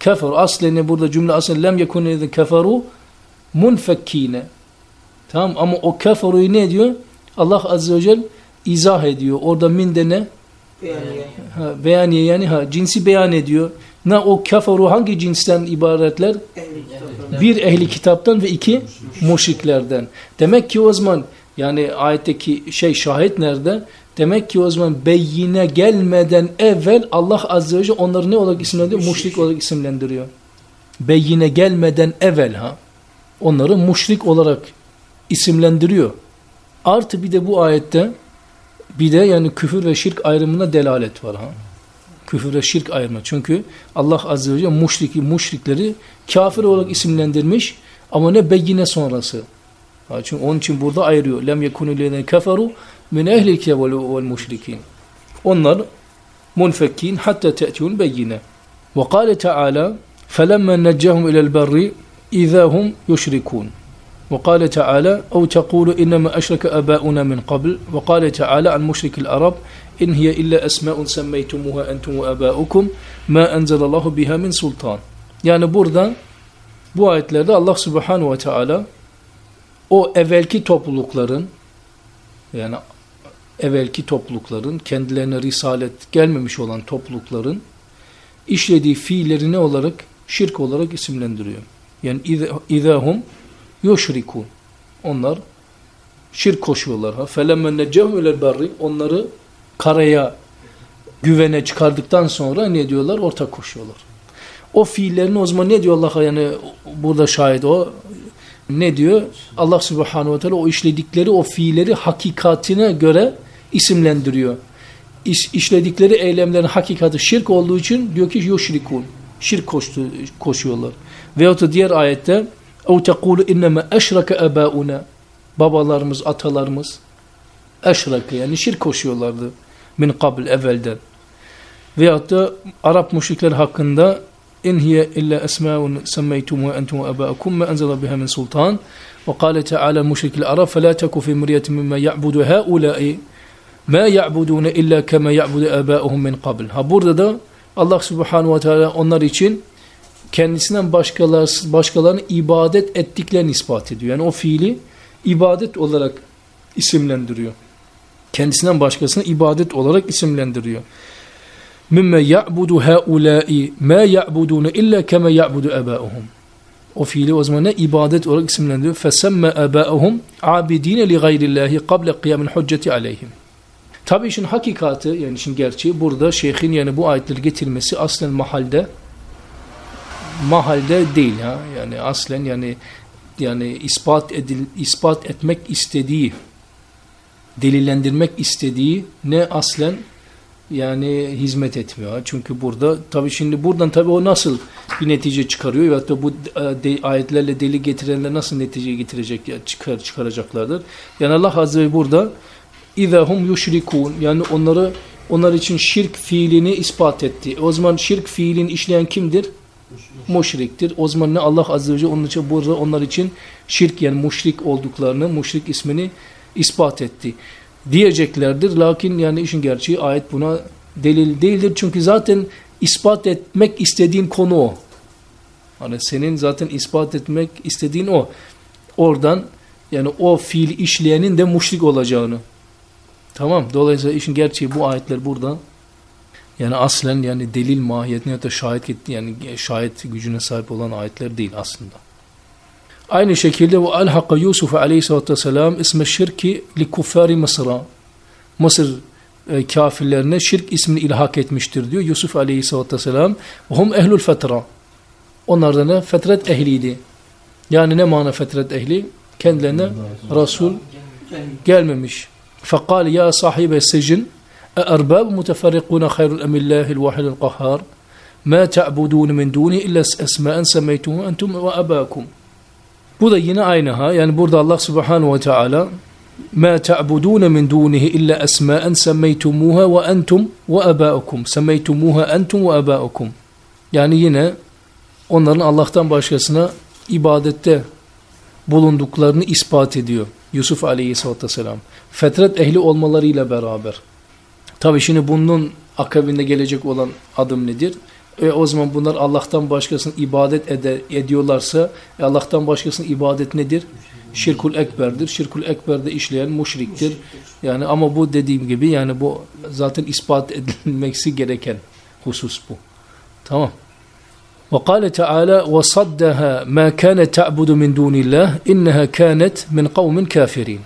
Kefer aslında burada cümle aslında lem yekunillezine keferu munfekkine. Tamam ama o keferuyu ne diyor? Allah Azze ve Celle izah ediyor. Orada min de ne? Yani Ha, beyaniye yani ha, cinsi beyan ediyor. Ne o keferu hangi cinsten ibaretler? ehli. Bir ehli kitaptan ve iki müşriklerden. Demek ki o zaman yani ayetteki şey şahit nerede? Demek ki o zaman beyyine gelmeden evvel Allah Azze ve Celle onları ne olarak isimlendiriyor? Müşrik olarak isimlendiriyor. Beyyine gelmeden evvel ha. Onları müşrik olarak isimlendiriyor. Artı bir de bu ayette bir de yani küfür ve şirk ayrımına delalet var ha. Küfür ve şirk ayrımı. Çünkü Allah Azze ve Celle müşriki, müşrikleri kafir olarak isimlendirmiş ama ne beyyine sonrası. Ha, çünkü onun için burada ayırıyor. Lem yekunu lezine keferu من أهل الكتاب والمشركين. انظر منفكين حتى تأتي البينة وقال تعالى فلما نجاهم إلى البر إذا هم يشركون وقال تعالى أو تقول إنما أشرك أباؤنا من قبل وقال تعالى عن مشرك الأرب إن هي إلا أسماء سميتمها أنتم وأباؤكم ما أنزل الله بها من سلطان يعني burada bu ayetlerde Allah Subhanahu ve Teala o evvelki toplulukların yani evvelki toplulukların kendilerine risalet gelmemiş olan toplulukların işlediği fiilleri ne olarak? Şirk olarak isimlendiriyor. Yani idahum yuşrikun. Onlar şirk koşuyorlar. Felemme necehum ilel berri onları karaya güvene çıkardıktan sonra ne diyorlar? Ortak koşuyorlar. O fiillerini o zaman ne diyor Allah yani burada şahit o ne diyor? Allah subhanahu ve teala o işledikleri o fiilleri hakikatine göre isimlendiriyor. İş, işledikleri eylemlerin hakikati şirk olduğu için diyor ki yuşrikun. Şirk koştu, koşuyorlar. Veyahut da diğer ayette اَوْ تَقُولُ اِنَّمَا اَشْرَكَ اَبَاؤُنَا Babalarımız, atalarımız eşrake yani şirk koşuyorlardı min kabl evvelden. Veyahut da Arap müşrikler hakkında in hiye illa esmaun semmeytumuha entum ve ebaukum ma enzela biha min sultan ve kâle teâlâ müşrikil Arab fe la teku fi miryetin mimma ya'budu haulâi ma ya'budune illa kema ya'budu ebauhum min qabl. Ha burada da Allah subhanahu ve teala onlar için kendisinden başkaları, başkalarını ibadet ettiklerini ispat ediyor. Yani o fiili ibadet olarak isimlendiriyor. Kendisinden başkasını ibadet olarak isimlendiriyor. Mimme ya'budu haulâi ma ya'budune illa kema ya'budu ebâuhum. O fiili o zaman ne? ibadet olarak isimlendiriyor. Fesemme ebâuhum abidine li gayrillâhi kable kıyamil hücceti aleyhim. Tabi işin hakikati yani işin gerçeği burada şeyhin yani bu ayetleri getirmesi aslen mahalde mahalde değil ha yani aslen yani yani ispat edil ispat etmek istediği delillendirmek istediği ne aslen yani hizmet etmiyor. Çünkü burada tabi şimdi buradan tabi o nasıl bir netice çıkarıyor ve hatta bu de, ayetlerle deli getirenler nasıl netice getirecek çıkar, çıkaracaklardır. Yani Allah Azze ve burada İzahum yuşrikun yani onları onlar için şirk fiilini ispat etti. O zaman şirk fiilini işleyen kimdir? Müşriktir. O zaman ne Allah Azze ve Celle onun için burada onlar için şirk yani müşrik olduklarını, müşrik ismini ispat etti. Diyeceklerdir. Lakin yani işin gerçeği ayet buna delil değildir. Çünkü zaten ispat etmek istediğin konu o. Hani senin zaten ispat etmek istediğin o. Oradan yani o fiil işleyenin de müşrik olacağını. Tamam. Dolayısıyla işin gerçeği bu ayetler burada. Yani aslen yani delil mahiyetine ya da şahit yani şahit gücüne sahip olan ayetler değil aslında. Aynı şekilde ve alhaka Yusuf aleyhissalatü vesselam isme şirki li kuffari Mısır'a. Mısır e, kafirlerine şirk ismini ilhak etmiştir diyor Yusuf aleyhissalatü vesselam. Hum ehlul fetra. Onlar da ne? Fetret ehliydi. Yani ne mana fetret ehli? Kendilerine Resul gelmemiş. Fekal ya sahibe secin أأرباب متفرقون خير أم الله الواحد القهار ما تعبدون من دونه إلا أسماء سميتموها أنتم وأباكم Bu da yine aynı ha. Yani burada Allah Subhanahu ve Teala ma ta'budun min dunihi illa esma'en semmeytumuha ve entum ve abaukum. Semmeytumuha entum ve abaukum. Yani yine onların Allah'tan başkasına ibadette bulunduklarını ispat ediyor. Yusuf Aleyhisselatü Vesselam. Fetret ehli olmalarıyla beraber. Tabi şimdi bunun akabinde gelecek olan adım nedir? E, o zaman bunlar Allah'tan başkasını ibadet ede, ediyorlarsa e, Allah'tan başkasının ibadet nedir? Şirkul ekberdir. Şirkul ekberde işleyen müşriktir. Yani ama bu dediğim gibi yani bu zaten ispat edilmesi gereken husus bu. Tamam. وقال تعالى وصدها ما كانت تعبد من دون الله إنها كانت من قوم كافرين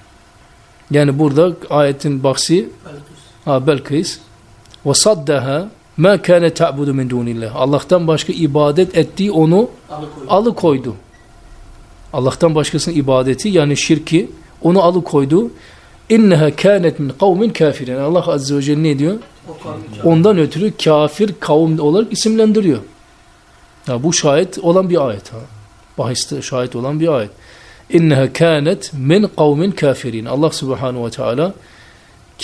yani burada ayetin bahsi ha, Belkıs وصدها ma kana ta'budu min dunillah. Allah'tan başka ibadet ettiği onu Alıkoydu. alıkoydu. Allah'tan başkasının ibadeti yani şirki onu alıkoydu. İnneha kânet min kavmin kafirin. Allah azze ve celle ne diyor? O kavmi Ondan ötürü kafir kavim olarak isimlendiriyor. Ya bu şahit olan bir ayet. Ha. Bahiste şahit olan bir ayet. İnneha kânet min kavmin kafirin. Allah subhanahu ve teala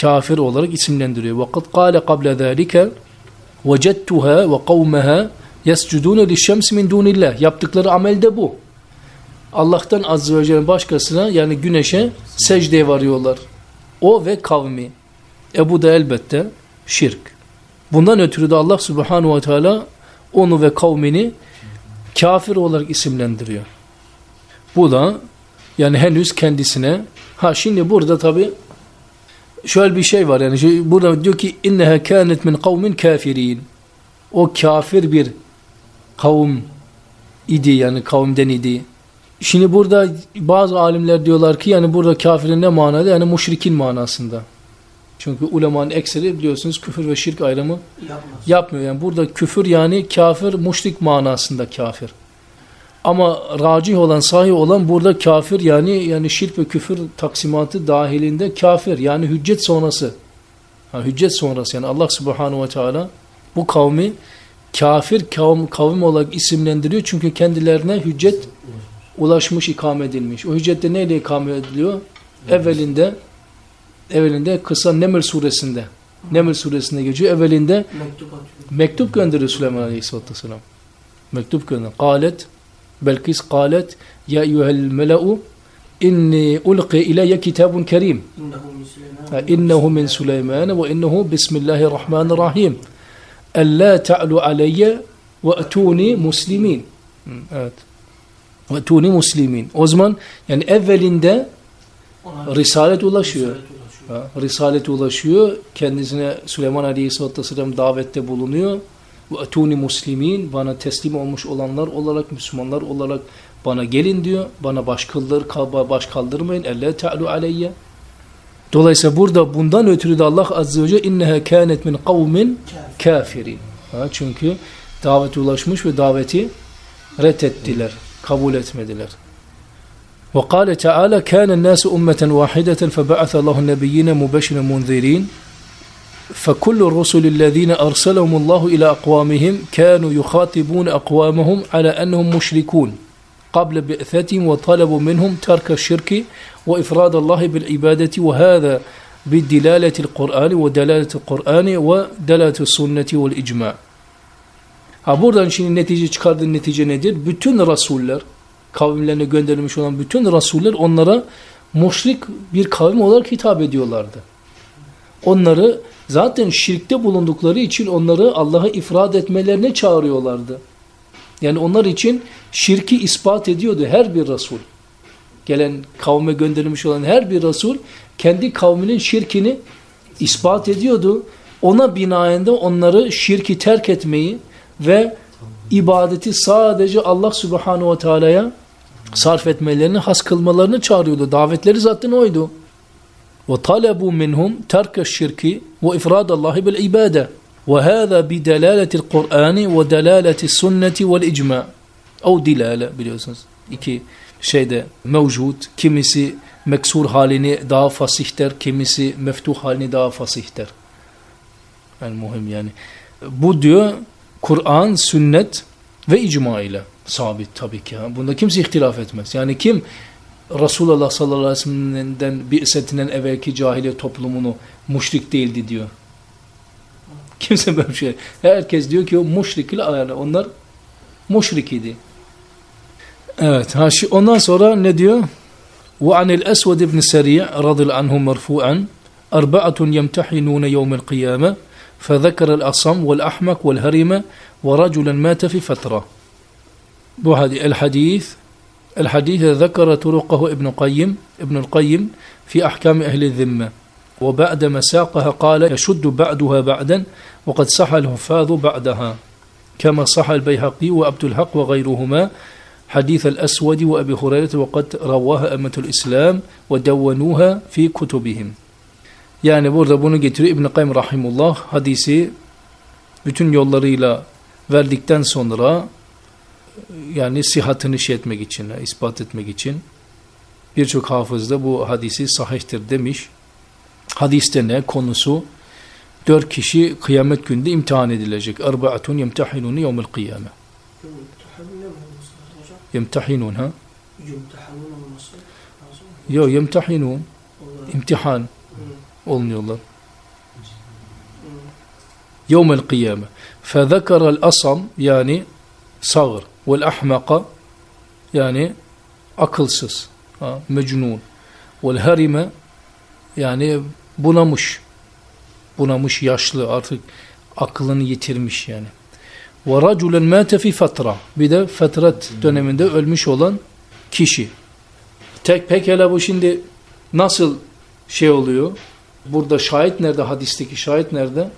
kafir olarak isimlendiriyor. Vakat kâle kable zâlike vecettuha ve kavmeha yescudûne lişşems min dûnillah. Yaptıkları amel de bu. Allah'tan azze ve celle başkasına yani güneşe secdeye varıyorlar. O ve kavmi. E da elbette şirk. Bundan ötürü de Allah subhanahu ve teala onu ve kavmini kafir olarak isimlendiriyor. Bu da yani henüz kendisine ha şimdi burada tabi şöyle bir şey var yani burada diyor ki inneha kânet min kavmin kafirin o kafir bir kavim idi yani kavimden idi. Şimdi burada bazı alimler diyorlar ki yani burada kafirin ne manada? Yani müşrikin manasında. Çünkü ulemanın ekseri biliyorsunuz küfür ve şirk ayrımı Yapmaz. yapmıyor. Yani burada küfür yani kafir, müşrik manasında kafir. Ama racih olan, sahih olan burada kafir yani yani şirk ve küfür taksimatı dahilinde kafir yani hüccet sonrası. Ha, hüccet sonrası yani Allah subhanahu ve teala bu kavmi kafir kavm, kavim olarak isimlendiriyor çünkü kendilerine hüccet ulaşmış, ikame edilmiş. O hüccette neyle ikame ediliyor? Evvelinde evvelinde kısa Neml suresinde Neml suresinde geçiyor. Evvelinde Mektup mektup gönderiyor Süleyman Aleyhisselatü Vesselam. Mektup gönder. Kalet Belkis kalet Ya eyyuhel mela'u inni ulqi ileyye kitabun kerim. İnnehu min Süleyman. Ve innehu bismillahirrahmanirrahim. Ella ta'lu aleyye ve etuni muslimin. Evet. Ve etuni muslimin. O zaman yani evvelinde risalet ulaşıyor. Risalet ulaşıyor. Risalete ulaşıyor. Kendisine Süleyman Aleyhisselatü Vesselam davette bulunuyor. Bu etuni muslimin bana teslim olmuş olanlar olarak Müslümanlar olarak bana gelin diyor. Bana baş, kıldır, baş kaldırmayın. Elle ta'lu aleyye. Dolayısıyla burada bundan ötürü de Allah Azze ve Celle inneha kânet min kavmin Kafir. kafirin. Ha, çünkü davete ulaşmış ve daveti reddettiler. Kabul etmediler. وقال تعالى كان الناس أمة واحدة فبعث الله النبيين مبشرين منذرين فكل الرسل الذين أرسلهم الله إلى أقوامهم كانوا يخاطبون أقوامهم على أنهم مشركون قبل بعثتهم وطلبوا منهم ترك الشرك وإفراد الله بالعبادة وهذا بدلالة القرآن ودلالة القرآن ودلالة السنة والإجماع Ha buradan şimdi netice çıkardığı netice nedir? Bütün rasuller, kavimlerine gönderilmiş olan bütün rasuller onlara müşrik bir kavim olarak hitap ediyorlardı. Onları zaten şirkte bulundukları için onları Allah'a ifrad etmelerine çağırıyorlardı. Yani onlar için şirki ispat ediyordu her bir Resul. Gelen kavme gönderilmiş olan her bir Resul kendi kavminin şirkini ispat ediyordu. Ona binaen de onları şirki terk etmeyi ve ibadeti sadece Allah Subhanahu ve Teala'ya sarf etmelerini, has kılmalarını çağırıyordu. Davetleri zaten oydu. Ve talebu minhum terke şirki ve ifradallahi bil ibade. Ve hâzâ bi delâletil Kur'ani ve delâletil sünneti vel icma. O dilale biliyorsunuz. İki şeyde mevcut. Kimisi meksur halini daha fasih der, kimisi meftuh halini daha fasih der. Yani muhim yani. Bu diyor Kur'an, sünnet ve icma ile sabit tabii ki. Ha. Bunda kimse ihtilaf etmez. Yani kim Resulullah sallallahu aleyhi ve sellem'den bir setinden evvelki cahiliye toplumunu müşrik değildi diyor. Kimse böyle bir şey. Herkes diyor ki o müşrik ile yani onlar müşrik idi. Evet. Ha, şu, ondan sonra ne diyor? وعن الأسود بن سريع رضي الله عنه مرفوعا أربعة يمتحنون يوم القيامة فذكر الأصم والأحمق والهرم ورجلا مات في فترة بهذه الحديث. الحديث ذكر طرقه ابن قيم ابن القيم في أحكام أهل الذمة. وبعد مساقها قال يشد بعدها بعدا وقد صح الحفاظ بعدها. كما صح البيهقي وعبد الحق وغيرهما حديث الأسود وأبي هريرة وقد رواها أمة الإسلام ودونوها في كتبهم. Yani burada bunu getiriyor İbn Kayyim rahimullah hadisi bütün yollarıyla verdikten sonra yani sihatını şey etmek için, ispat etmek için birçok hafızda bu hadisi sahihtir demiş. Hadiste ne? Konusu dört kişi kıyamet günde imtihan edilecek. Erbaatun yemtahinunu yevmel kıyame. Yemtahinun ha? Yo yemtahinun. İmtihan. Olmuyorlar. Yevmel kıyame. Fezekara el asam yani sağır vel ahmaqa yani akılsız, ha, mecnun. Vel harime yani bunamış, bunamış, yaşlı artık aklını yitirmiş yani. Ve raculen mâte fi fatra. Bir de fetrat hmm. döneminde ölmüş olan kişi. Tek pek hele bu şimdi nasıl şey oluyor? Burada şahit nerede? Hadisteki şahit nerede?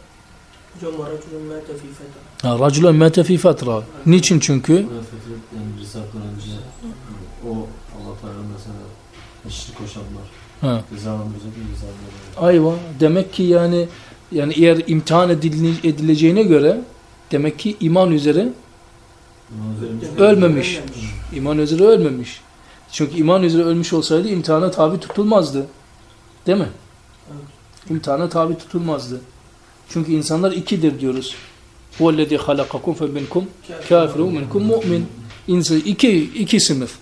Hocam raculen mâte fi fatra. Ha, Raculen mete fi fatra. Niçin çünkü? Ha. Ayva. Demek ki yani yani eğer imtihan edile- edileceğine göre demek ki iman üzere Ölmemiş. iman üzere ölmemiş. Çünkü iman üzere ölmüş olsaydı imtihana tabi tutulmazdı. Değil mi? İmtihana tabi tutulmazdı. Çünkü insanlar ikidir diyoruz. Huvellezî halakakum fe minkum kafirun minkum mu'min. İki, iki sınıf.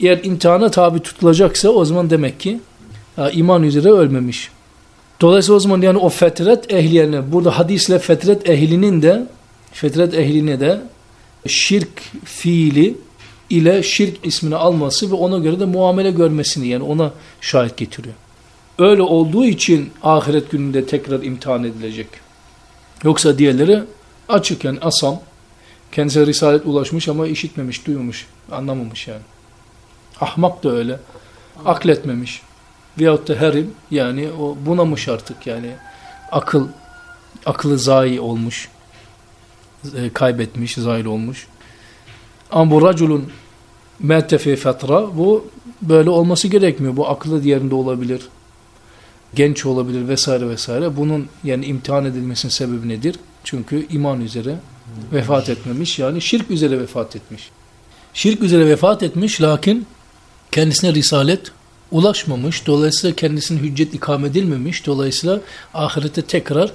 Eğer imtihana tabi tutulacaksa o zaman demek ki iman üzere ölmemiş. Dolayısıyla o zaman yani o fetret ehlilerine burada hadisle fetret ehlinin de fetret ehline de şirk fiili ile şirk ismini alması ve ona göre de muamele görmesini yani ona şahit getiriyor. Öyle olduğu için ahiret gününde tekrar imtihan edilecek. Yoksa diğerleri açık yani asam. Kendisine risalet ulaşmış ama işitmemiş, duymamış, anlamamış yani. Ahmak da öyle. Akletmemiş. Veyahut da herim yani o bunamış artık yani. Akıl, aklı zayi olmuş. E, kaybetmiş, zahil olmuş. Ama bu raculun mettefi fetra bu böyle olması gerekmiyor. Bu aklı diğerinde olabilir. Genç olabilir vesaire vesaire. Bunun yani imtihan edilmesinin sebebi nedir? Çünkü iman üzere vefat etmemiş yani şirk üzere vefat etmiş. Şirk üzere vefat etmiş lakin kendisine risalet ulaşmamış. Dolayısıyla kendisinin hüccet ikam edilmemiş. Dolayısıyla ahirete tekrar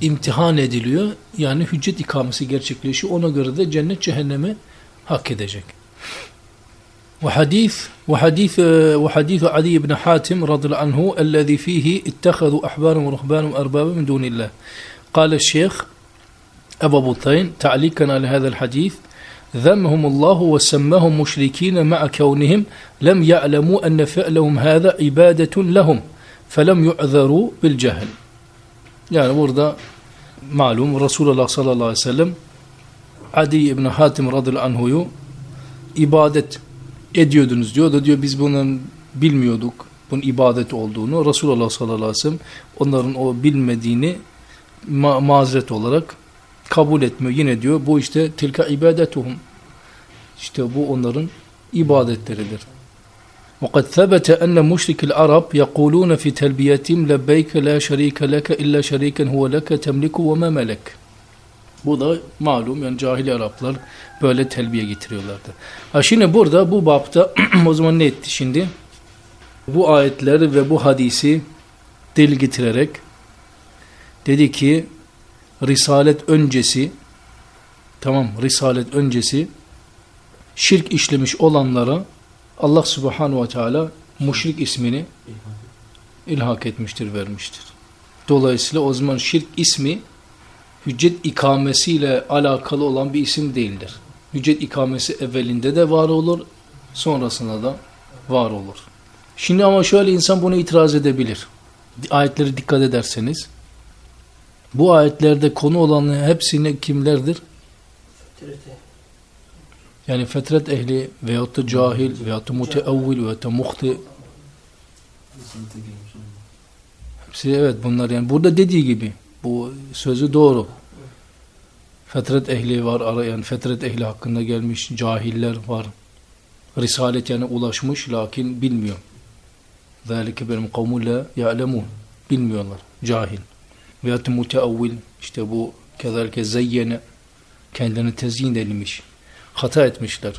imtihan ediliyor. Yani hüccet ikamesi gerçekleşiyor. Ona göre de cennet cehennemi hak edecek. Ve hadis ve hadis e, ve hadis Ali ibn Hatim radıyallahu anhu ellezî fihi ittehadu ahbarun ve ruhbanun erbabe min dunillah. Kâle şeyh ابو بطين تعليقا على هذا الحديث ذمهم الله وسماهم مشركين مع كونهم لم يعلموا ان فعلهم هذا عباده لهم فلم يعذروا بالجهل yani burada malum Resulullah sallallahu aleyhi ve sellem Adi İbni Hatim radıyallahu anhu'yu ibadet ediyordunuz diyor da diyor biz bunun bilmiyorduk bunun ibadet olduğunu Resulullah sallallahu aleyhi ve sellem onların o bilmediğini ma mazeret olarak kabul etmiyor. Yine diyor bu işte tilka ibadetuhum işte bu onların ibadetleridir. وقد ثبت أن مشرك العرب يقولون في تلبيتهم لبيك لا شريك لك إلا شريكا هو لك تملك وما ملك Bu da malum yani cahili Araplar böyle telbiye getiriyorlardı. Ha şimdi burada bu bapta o zaman ne etti şimdi? Bu ayetleri ve bu hadisi delil getirerek dedi ki Risalet öncesi tamam Risalet öncesi şirk işlemiş olanlara Allah subhanahu ve teala müşrik ismini ilhak etmiştir, vermiştir. Dolayısıyla o zaman şirk ismi hüccet ikamesiyle alakalı olan bir isim değildir. Hüccet ikamesi evvelinde de var olur, sonrasında da var olur. Şimdi ama şöyle insan bunu itiraz edebilir. Ayetleri dikkat ederseniz, bu ayetlerde konu olanların hepsine kimlerdir? Yani fetret ehli veyahut da cahil veyahut da muteavvil veyahut da muhti hepsi evet bunlar yani burada dediği gibi bu sözü doğru. Fetret ehli var arayan fetret ehli hakkında gelmiş cahiller var. Risalet yani ulaşmış lakin bilmiyor. Zalike benim kavmu la ya'lemun. Bilmiyorlar. Cahil. Veyahut da muteavvil işte bu kezalike zeyyene kendini tezyin edilmiş. Hata etmişler.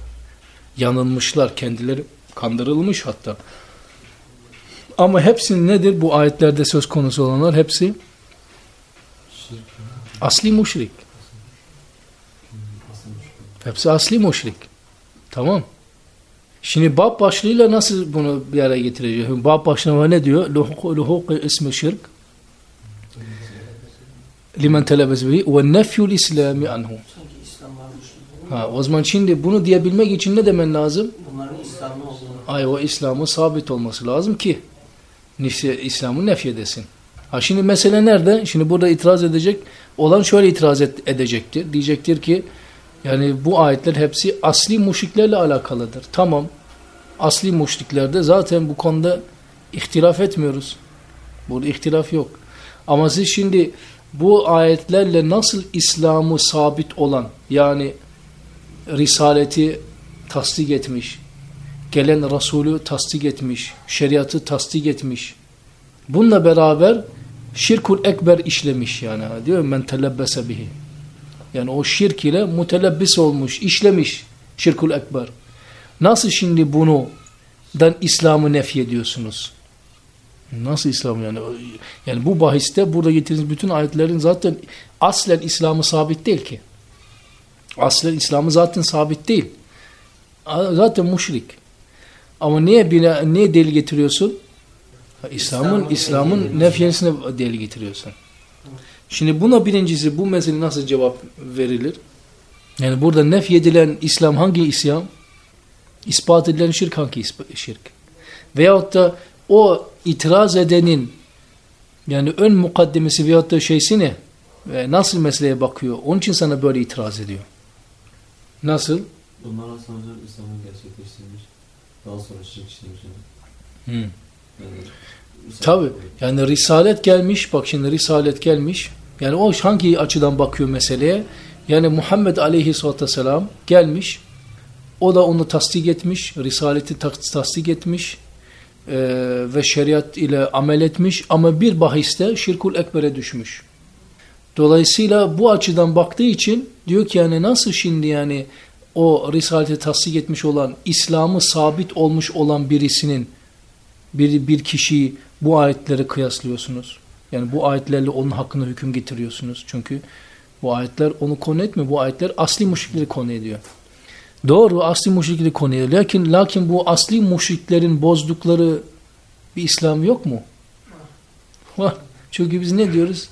Yanılmışlar. Kendileri kandırılmış hatta. Ama hepsi nedir? Bu ayetlerde söz konusu olanlar hepsi asli müşrik. Hepsi asli müşrik. Tamam. Şimdi bab başlığıyla nasıl bunu bir araya getireceğiz? Bab başlığına ne diyor? Luhuk ismi şirk limen telebez bihi ve nefyul islami anhu. Ha, o zaman şimdi bunu diyebilmek için ne demen lazım? Bunların İslam'ı olduğunu. Ay o İslam'ın sabit olması lazım ki nefsi- İslam'ı nefyedesin. Ha şimdi mesele nerede? Şimdi burada itiraz edecek olan şöyle itiraz et- edecektir. Diyecektir ki yani bu ayetler hepsi asli müşriklerle alakalıdır. Tamam. Asli müşriklerde zaten bu konuda ihtilaf etmiyoruz. Burada ihtilaf yok. Ama siz şimdi bu ayetlerle nasıl İslam'ı sabit olan yani risaleti tasdik etmiş, gelen Resulü tasdik etmiş, şeriatı tasdik etmiş. Bununla beraber şirkul ekber işlemiş yani diyor men telebbese bihi. Yani o şirk ile mutelebbis olmuş, işlemiş şirkul ekber. Nasıl şimdi bunu dan İslam'ı nef ediyorsunuz? Nasıl İslam yani? Yani bu bahiste burada getirdiğiniz bütün ayetlerin zaten aslen İslam'ı sabit değil ki. Aslen İslam'ı zaten sabit değil. Zaten müşrik. Ama niye bile niye delil getiriyorsun? İslam'ın İslam'ın nefyesine delil getiriyorsun. Şimdi buna birincisi bu mesele nasıl cevap verilir? Yani burada nef edilen İslam hangi İslam? İspat edilen şirk hangi şirk? Veyahut da o itiraz edenin yani ön mukaddemesi veyahut da şeysi ne? Ve nasıl meseleye bakıyor? Onun için sana böyle itiraz ediyor. Nasıl? Bunlar aslında hocam İslam'ı gerçekleştirmiş. Daha sonra işlemiş. Hmm. Yani, Tabi. Yani risalet gelmiş. Bak şimdi risalet gelmiş. Yani o hangi açıdan bakıyor meseleye? Yani Muhammed aleyhisselatü vesselam gelmiş. O da onu tasdik etmiş. Risaleti tasdik etmiş. Ee, ve şeriat ile amel etmiş. Ama bir bahiste şirkul ekbere düşmüş. Dolayısıyla bu açıdan baktığı için diyor ki yani nasıl şimdi yani o risaleti tasdik etmiş olan İslam'ı sabit olmuş olan birisinin bir, bir kişiyi bu ayetleri kıyaslıyorsunuz. Yani bu ayetlerle onun hakkında hüküm getiriyorsunuz. Çünkü bu ayetler onu konu etmiyor. Bu ayetler asli müşrikleri konu ediyor. Doğru asli müşrikleri konu ediyor. Lakin, lakin bu asli müşriklerin bozdukları bir İslam yok mu? Çünkü biz ne diyoruz?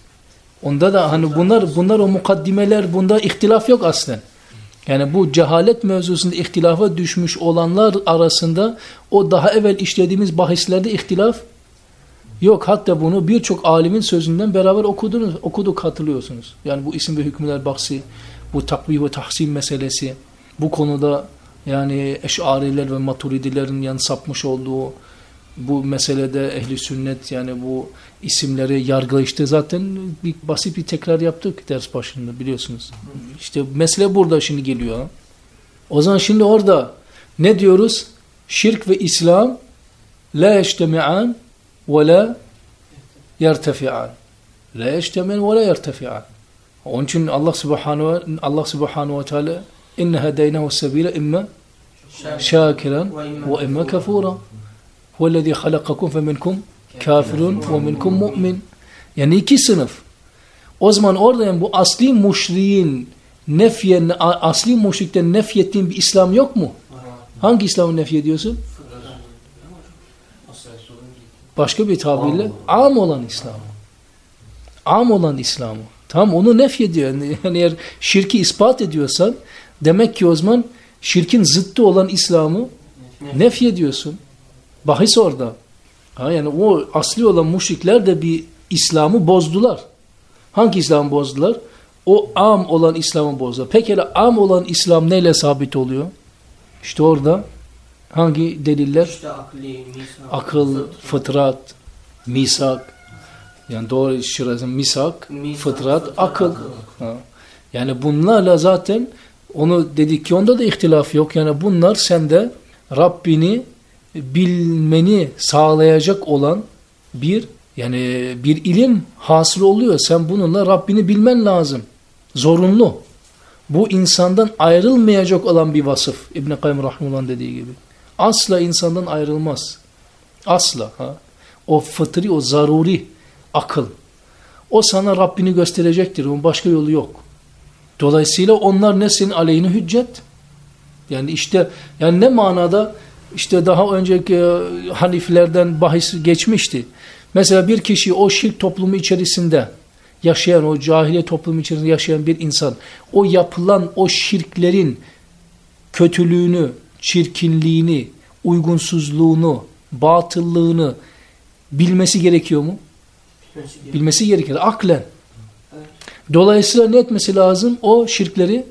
Onda da hani bunlar bunlar o mukaddimeler bunda ihtilaf yok aslen. Yani bu cehalet mevzusunda ihtilafa düşmüş olanlar arasında o daha evvel işlediğimiz bahislerde ihtilaf yok. Hatta bunu birçok alimin sözünden beraber okudunuz, okuduk hatırlıyorsunuz. Yani bu isim ve hükümler bahsi, bu takvih ve tahsin meselesi, bu konuda yani eşariler ve maturidilerin yani sapmış olduğu bu meselede ehli sünnet yani bu isimleri yargılayıştı zaten bir basit bir tekrar yaptık ders başında biliyorsunuz. İşte mesele burada şimdi geliyor. O zaman şimdi orada ne diyoruz? Şirk ve İslam la eştemi'an ve la yertefi'an. La eştemi'an ve la yertefi'an. Onun için Allah subhanahu Allah subhanahu ve teala inne hedeynahu sebile imme şakiran ve imme kafura. Huvellezî halakakum fe minkum kafirun ve minkum mu'min. Yani iki sınıf. O zaman orada yani bu asli müşriğin nefyen, asli müşrikten nefyettiğin bir İslam yok mu? Hangi İslam'ı nefyediyorsun? Başka bir tabirle am olan İslam. Am olan İslam'ı. Tam onu nefyediyor. Yani eğer şirki ispat ediyorsan demek ki o zaman şirkin zıttı olan İslam'ı nefyediyorsun. Bahis orada. Ha, yani o asli olan müşrikler de bir İslam'ı bozdular. Hangi İslam'ı bozdular? O am olan İslam'ı bozdular. Peki am olan İslam neyle sabit oluyor? İşte orada hangi deliller? İşte akli, misak, Akıl, fıtrat, misak. Yani doğru şirazın misak, Misak, fıtrat, fıtrat, akıl. akıl. Ha. Yani bunlarla zaten onu dedik ki onda da ihtilaf yok. Yani bunlar sende Rabbini bilmeni sağlayacak olan bir yani bir ilim hasıl oluyor. Sen bununla Rabbini bilmen lazım. Zorunlu. Bu insandan ayrılmayacak olan bir vasıf. İbn Kayyim Rahimullah'ın dediği gibi. Asla insandan ayrılmaz. Asla. Ha? O fıtri, o zaruri akıl. O sana Rabbini gösterecektir. Onun başka yolu yok. Dolayısıyla onlar ne senin aleyhine hüccet? Yani işte yani ne manada işte daha önceki e, haniflerden bahis geçmişti. Mesela bir kişi o şirk toplumu içerisinde yaşayan, o cahiliye toplumu içerisinde yaşayan bir insan, o yapılan o şirklerin kötülüğünü, çirkinliğini, uygunsuzluğunu, batıllığını bilmesi gerekiyor mu? Bilmesi gerekir. Aklen. Dolayısıyla ne etmesi lazım? O şirkleri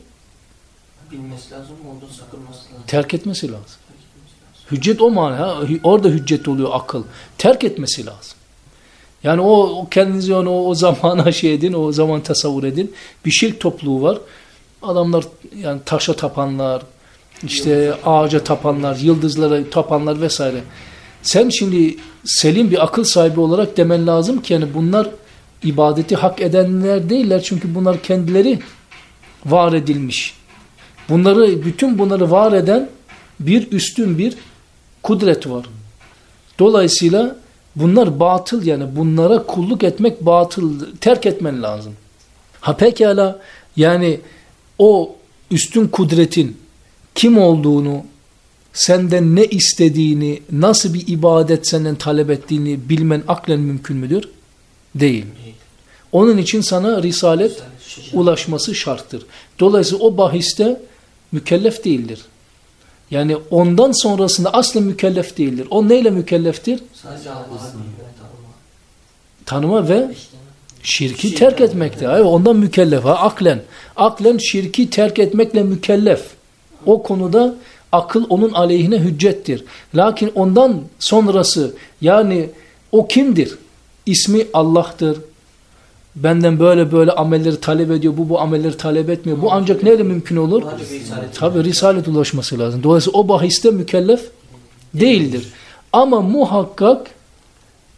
Bilmesi lazım, ondan sakınması lazım. terk etmesi lazım. Terk etmesi lazım. Hüccet o mana. Orada hüccet oluyor akıl. Terk etmesi lazım. Yani o, o kendinizi onu o, zamana şey edin, o zaman tasavvur edin. Bir şirk topluluğu var. Adamlar yani taşa tapanlar, işte ağaca tapanlar, yıldızlara tapanlar vesaire. Sen şimdi selim bir akıl sahibi olarak demen lazım ki yani bunlar ibadeti hak edenler değiller. Çünkü bunlar kendileri var edilmiş. Bunları bütün bunları var eden bir üstün bir kudret var. Dolayısıyla bunlar batıl yani bunlara kulluk etmek batıl. Terk etmen lazım. Ha pekala yani o üstün kudretin kim olduğunu, senden ne istediğini, nasıl bir ibadet senden talep ettiğini bilmen aklen mümkün müdür? Değil. Onun için sana risalet ulaşması şarttır. Dolayısıyla o bahiste mükellef değildir. Yani ondan sonrasında asla mükellef değildir. O neyle mükelleftir? Sadece tanıma. ve şirki terk etmekte. Evet, ondan mükellef. Ha, aklen. Aklen şirki terk etmekle mükellef. O konuda akıl onun aleyhine hüccettir. Lakin ondan sonrası yani o kimdir? İsmi Allah'tır. Benden böyle böyle amelleri talep ediyor. Bu bu amelleri talep etmiyor. Bu ancak neyle mümkün olur? Risalet. Tabi risalet ulaşması lazım. Dolayısıyla o bahiste mükellef değildir. Ama muhakkak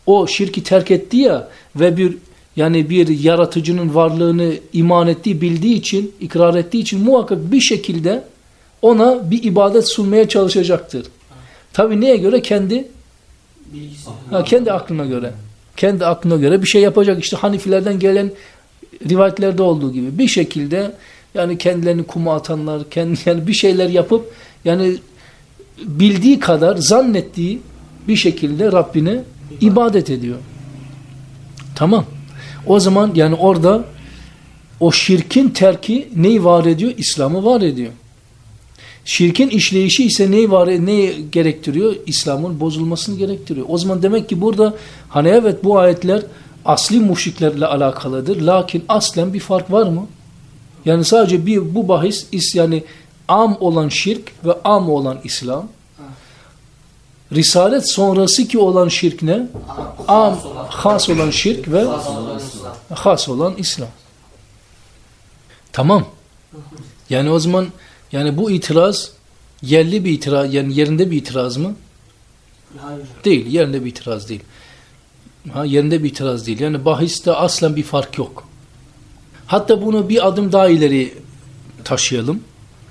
o şirki terk etti ya ve bir yani bir yaratıcının varlığını iman ettiği, bildiği için, ikrar ettiği için muhakkak bir şekilde ona bir ibadet sunmaya çalışacaktır. Tabi neye göre? Kendi Bilgisi. ha, kendi aklına göre. Kendi aklına göre bir şey yapacak. İşte Hanifilerden gelen rivayetlerde olduğu gibi bir şekilde yani kendilerini kuma atanlar, kendi yani bir şeyler yapıp yani bildiği kadar zannettiği bir şekilde Rabbine ibadet ediyor. Tamam. O zaman yani orada o şirkin terki neyi var ediyor? İslam'ı var ediyor. Şirkin işleyişi ise neyi var neyi gerektiriyor? İslam'ın bozulmasını gerektiriyor. O zaman demek ki burada hani evet bu ayetler asli müşriklerle alakalıdır. Lakin aslen bir fark var mı? Yani sadece bir bu bahis is yani am olan şirk ve am olan İslam. Risalet sonrası ki olan şirk ne? Am, has olan şirk ve Has olan İslam. Tamam. Yani o zaman yani bu itiraz yerli bir itiraz yani yerinde bir itiraz mı? Hayır. Değil. Yerinde bir itiraz değil. Ha, yerinde bir itiraz değil. Yani bahiste aslen bir fark yok. Hatta bunu bir adım daha ileri taşıyalım.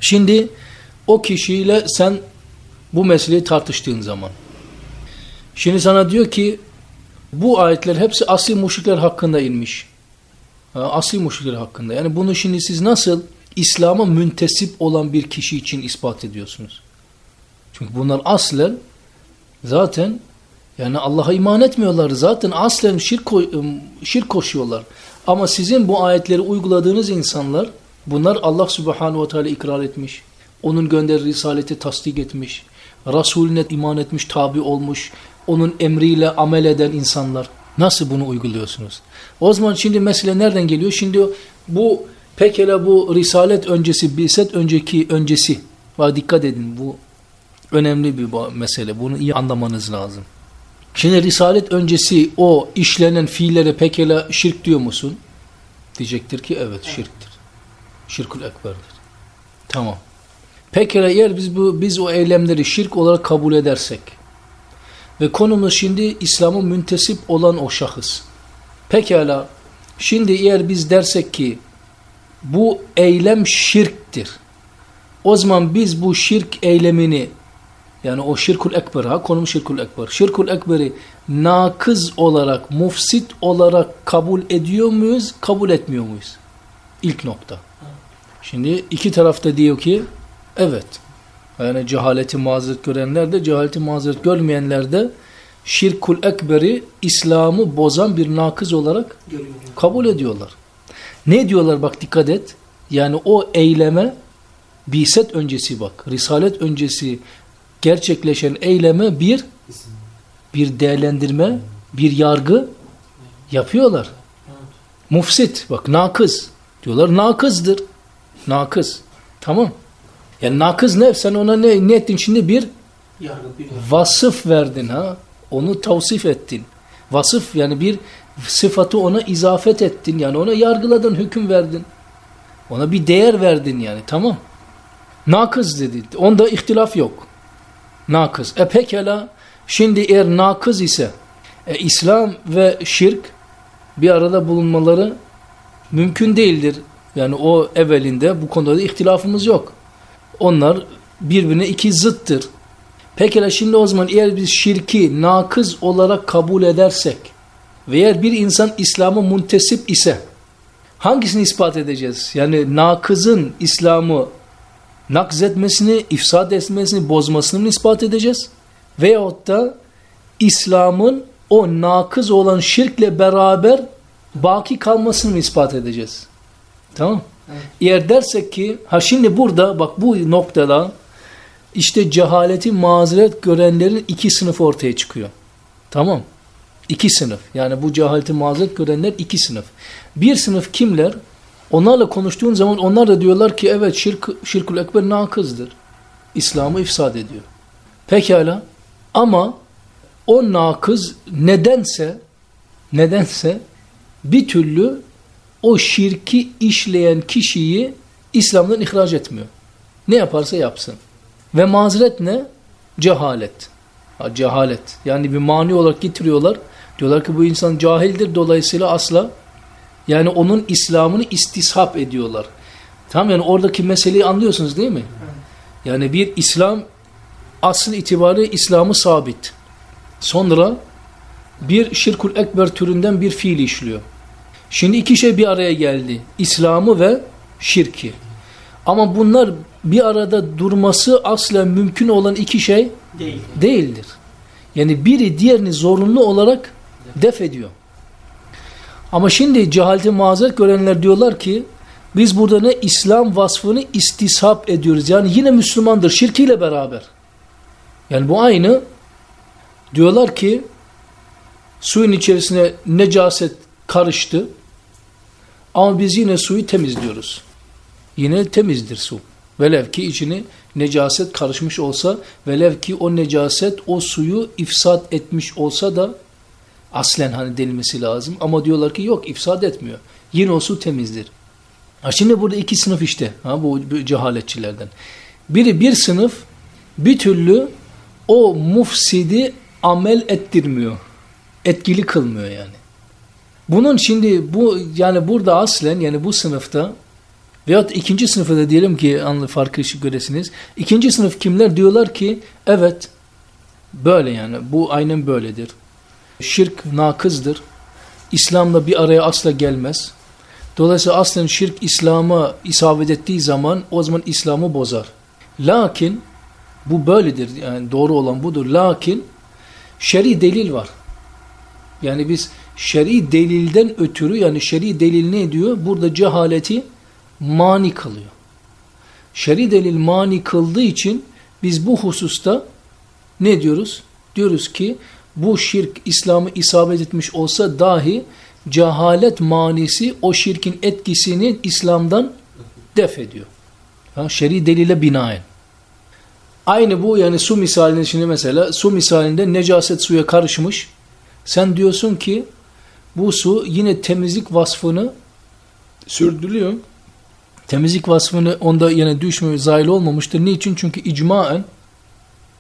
Şimdi o kişiyle sen bu meseleyi tartıştığın zaman. Şimdi sana diyor ki bu ayetler hepsi asli müşrikler hakkında inmiş. Asli müşrikler hakkında. Yani bunu şimdi siz nasıl İslam'a müntesip olan bir kişi için ispat ediyorsunuz? Çünkü bunlar aslen zaten yani Allah'a iman etmiyorlar. Zaten aslen şirk, şirk koşuyorlar. Ama sizin bu ayetleri uyguladığınız insanlar bunlar Allah Subhanahu ve Teala ikrar etmiş. Onun gönderdiği risaleti tasdik etmiş. Resulüne iman etmiş, tabi olmuş. Onun emriyle amel eden insanlar. Nasıl bunu uyguluyorsunuz? O zaman şimdi mesele nereden geliyor? Şimdi bu pekala bu risalet öncesi, biset önceki öncesi. Bak dikkat edin bu önemli bir mesele. Bunu iyi anlamanız lazım. Şimdi risalet öncesi o işlenen fiillere pekala şirk diyor musun? Diyecektir ki evet şirktir. Şirkül ekberdir. Tamam. Pekala eğer biz bu biz o eylemleri şirk olarak kabul edersek ve konumuz şimdi İslam'a müntesip olan o şahıs. Pekala şimdi eğer biz dersek ki bu eylem şirktir. O zaman biz bu şirk eylemini yani o şirkul ekber ha konum şirkul ekber. Şirkul ekberi nakız olarak, mufsit olarak kabul ediyor muyuz, kabul etmiyor muyuz? İlk nokta. Şimdi iki tarafta diyor ki evet. Yani cehaleti mazeret görenler de cehaleti mazeret görmeyenler de şirkul ekberi İslam'ı bozan bir nakız olarak kabul ediyorlar. Ne diyorlar bak dikkat et. Yani o eyleme biset öncesi bak. Risalet öncesi gerçekleşen eyleme bir bir değerlendirme, bir yargı yapıyorlar. Mufsit bak nakız diyorlar nakızdır. Nakız. Tamam. Yani nakız ne? Sen ona ne, ne ettin şimdi bir Yargı bir vasıf verdin ha. Onu tavsif ettin. Vasıf yani bir sıfatı ona izafet ettin. Yani ona yargıladın, hüküm verdin. Ona bir değer verdin yani tamam. Nakız dedi. Onda ihtilaf yok. Nakız. E pekala şimdi eğer nakız ise e, İslam ve şirk bir arada bulunmaları mümkün değildir. Yani o evvelinde bu konuda da ihtilafımız yok. Onlar birbirine iki zıttır. Pekala şimdi o zaman eğer biz şirki nakız olarak kabul edersek ve eğer bir insan İslam'a muntesip ise hangisini ispat edeceğiz? Yani nakızın İslam'ı nakz etmesini, ifsad etmesini, bozmasını mı ispat edeceğiz? Veyahut da İslam'ın o nakız olan şirkle beraber baki kalmasını mı ispat edeceğiz? Tamam Evet. Eğer dersek ki, ha şimdi burada bak bu noktada işte cehaleti mazeret görenlerin iki sınıf ortaya çıkıyor. Tamam. İki sınıf. Yani bu cehaleti mazeret görenler iki sınıf. Bir sınıf kimler? Onlarla konuştuğun zaman onlar da diyorlar ki evet şirk, şirkül ekber nakızdır. İslam'ı ifsad ediyor. Pekala ama o nakız nedense nedense bir türlü o şirki işleyen kişiyi İslam'dan ihraç etmiyor. Ne yaparsa yapsın. Ve mazeret ne? Cehalet. Ha, cehalet. Yani bir mani olarak getiriyorlar. Diyorlar ki bu insan cahildir dolayısıyla asla yani onun İslam'ını istishap ediyorlar. Tamam yani oradaki meseleyi anlıyorsunuz değil mi? Yani bir İslam asıl itibariyle İslam'ı sabit. Sonra bir şirkul ekber türünden bir fiil işliyor. Şimdi iki şey bir araya geldi. İslam'ı ve şirki. Ama bunlar bir arada durması aslen mümkün olan iki şey Değil. değildir. Yani biri diğerini zorunlu olarak def ediyor. Ama şimdi cehaleti mazeret görenler diyorlar ki biz burada ne İslam vasfını istishap ediyoruz. Yani yine Müslümandır şirkiyle beraber. Yani bu aynı. Diyorlar ki suyun içerisine necaset karıştı. Ama biz yine suyu temizliyoruz. Yine temizdir su. Velev ki içine necaset karışmış olsa, velev ki o necaset o suyu ifsad etmiş olsa da aslen hani denilmesi lazım. Ama diyorlar ki yok ifsad etmiyor. Yine o su temizdir. Ha şimdi burada iki sınıf işte ha, bu, cehaletçilerden. Biri bir sınıf bir türlü o mufsidi amel ettirmiyor. Etkili kılmıyor yani. Bunun şimdi bu yani burada aslen yani bu sınıfta veyahut ikinci sınıfta da diyelim ki anlı farkı göresiniz. İkinci sınıf kimler? Diyorlar ki evet böyle yani bu aynen böyledir. Şirk nakızdır. İslam'la bir araya asla gelmez. Dolayısıyla aslen şirk İslam'a isabet ettiği zaman o zaman İslam'ı bozar. Lakin bu böyledir yani doğru olan budur. Lakin şer'i delil var. Yani biz şer'i delilden ötürü yani şer'i delil ne diyor? Burada cehaleti mani kılıyor. Şer'i delil mani kıldığı için biz bu hususta ne diyoruz? Diyoruz ki bu şirk İslam'ı isabet etmiş olsa dahi cehalet manisi o şirkin etkisini İslam'dan def ediyor. Ha, şer'i delile binaen. Aynı bu yani su misalinin şimdi mesela su misalinde necaset suya karışmış. Sen diyorsun ki bu su yine temizlik vasfını sürdürüyor. Temizlik vasfını onda yine düşmüyor, zahil olmamıştır. Niçin? Çünkü icmaen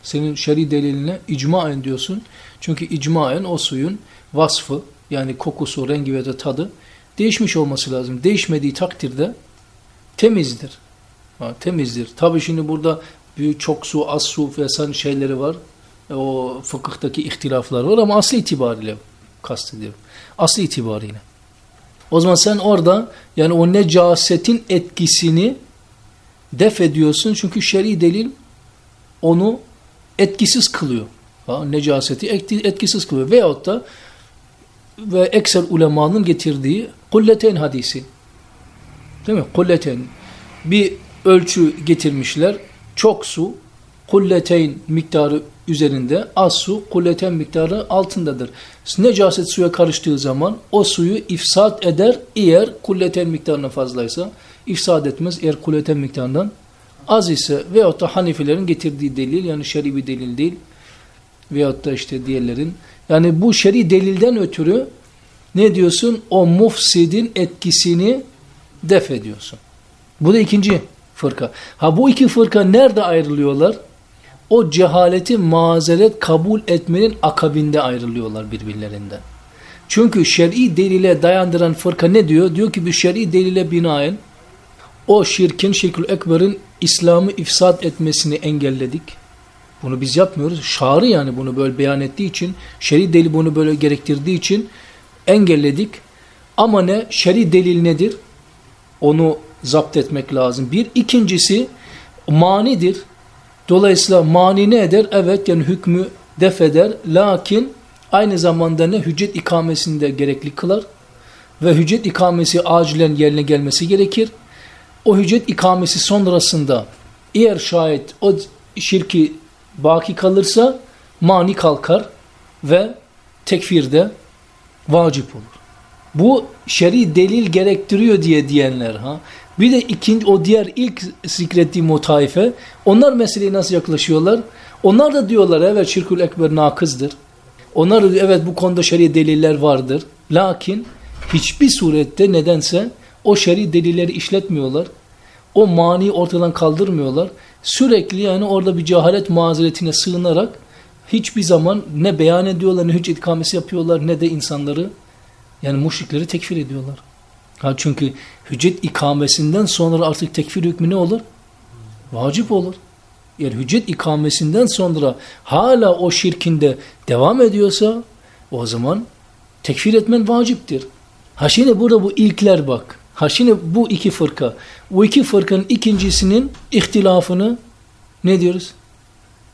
senin şer'i deliline icmaen diyorsun. Çünkü icmaen o suyun vasfı yani kokusu, rengi ve de tadı değişmiş olması lazım. Değişmediği takdirde temizdir. Ha, temizdir. Tabi şimdi burada büyük çok su, az su vesaire şeyleri var. E, o fıkıhtaki ihtilaflar var ama aslı itibariyle kastediyorum. Aslı itibariyle. O zaman sen orada yani o necasetin etkisini def ediyorsun. Çünkü şer'i delil onu etkisiz kılıyor. Ha, necaseti etkisiz kılıyor. Veyahut da ve ekser ulemanın getirdiği kulleten hadisi. Değil mi? Kulleten. Bir ölçü getirmişler. Çok su kulleteyn miktarı üzerinde, az su kulleten miktarı altındadır. Necaset suya karıştığı zaman o suyu ifsad eder eğer kulleten miktarına fazlaysa. ifsad etmez eğer kulleten miktarından az ise veyahut da Hanifilerin getirdiği delil yani şer'i bir delil değil veyahut da işte diğerlerin yani bu şer'i delilden ötürü ne diyorsun? O mufsidin etkisini def ediyorsun. Bu da ikinci fırka. Ha bu iki fırka nerede ayrılıyorlar? O cehaleti mazeret kabul etmenin akabinde ayrılıyorlar birbirlerinden. Çünkü şer'i delile dayandıran fırka ne diyor? Diyor ki bir şer'i delile binaen o şirkin, şirkül ekberin İslam'ı ifsad etmesini engelledik. Bunu biz yapmıyoruz. Şarı yani bunu böyle beyan ettiği için, şer'i delil bunu böyle gerektirdiği için engelledik. Ama ne? Şer'i delil nedir? Onu zapt etmek lazım. Bir. ikincisi manidir. Dolayısıyla mani ne eder? Evet yani hükmü def eder. Lakin aynı zamanda ne? Hüccet ikamesini de gerekli kılar. Ve hüccet ikamesi acilen yerine gelmesi gerekir. O hüccet ikamesi sonrasında eğer şayet o şirki baki kalırsa mani kalkar ve tekfirde vacip olur. Bu şer'i delil gerektiriyor diye diyenler ha. Bir de ikinci o diğer ilk zikrettiğim o taife onlar meseleye nasıl yaklaşıyorlar? Onlar da diyorlar evet şirkül ekber nakızdır. Onlar evet bu konuda şer'i deliller vardır. Lakin hiçbir surette nedense o şer'i delilleri işletmiyorlar. O mani ortadan kaldırmıyorlar. Sürekli yani orada bir cehalet mazeretine sığınarak hiçbir zaman ne beyan ediyorlar ne hüccet ikamesi yapıyorlar ne de insanları yani müşrikleri tekfir ediyorlar. Ha çünkü hüccet ikamesinden sonra artık tekfir hükmü ne olur? Vacip olur. Yani hüccet ikamesinden sonra hala o şirkinde devam ediyorsa o zaman tekfir etmen vaciptir. Ha şimdi burada bu ilkler bak. Ha şimdi bu iki fırka. Bu iki fırkanın ikincisinin ihtilafını ne diyoruz?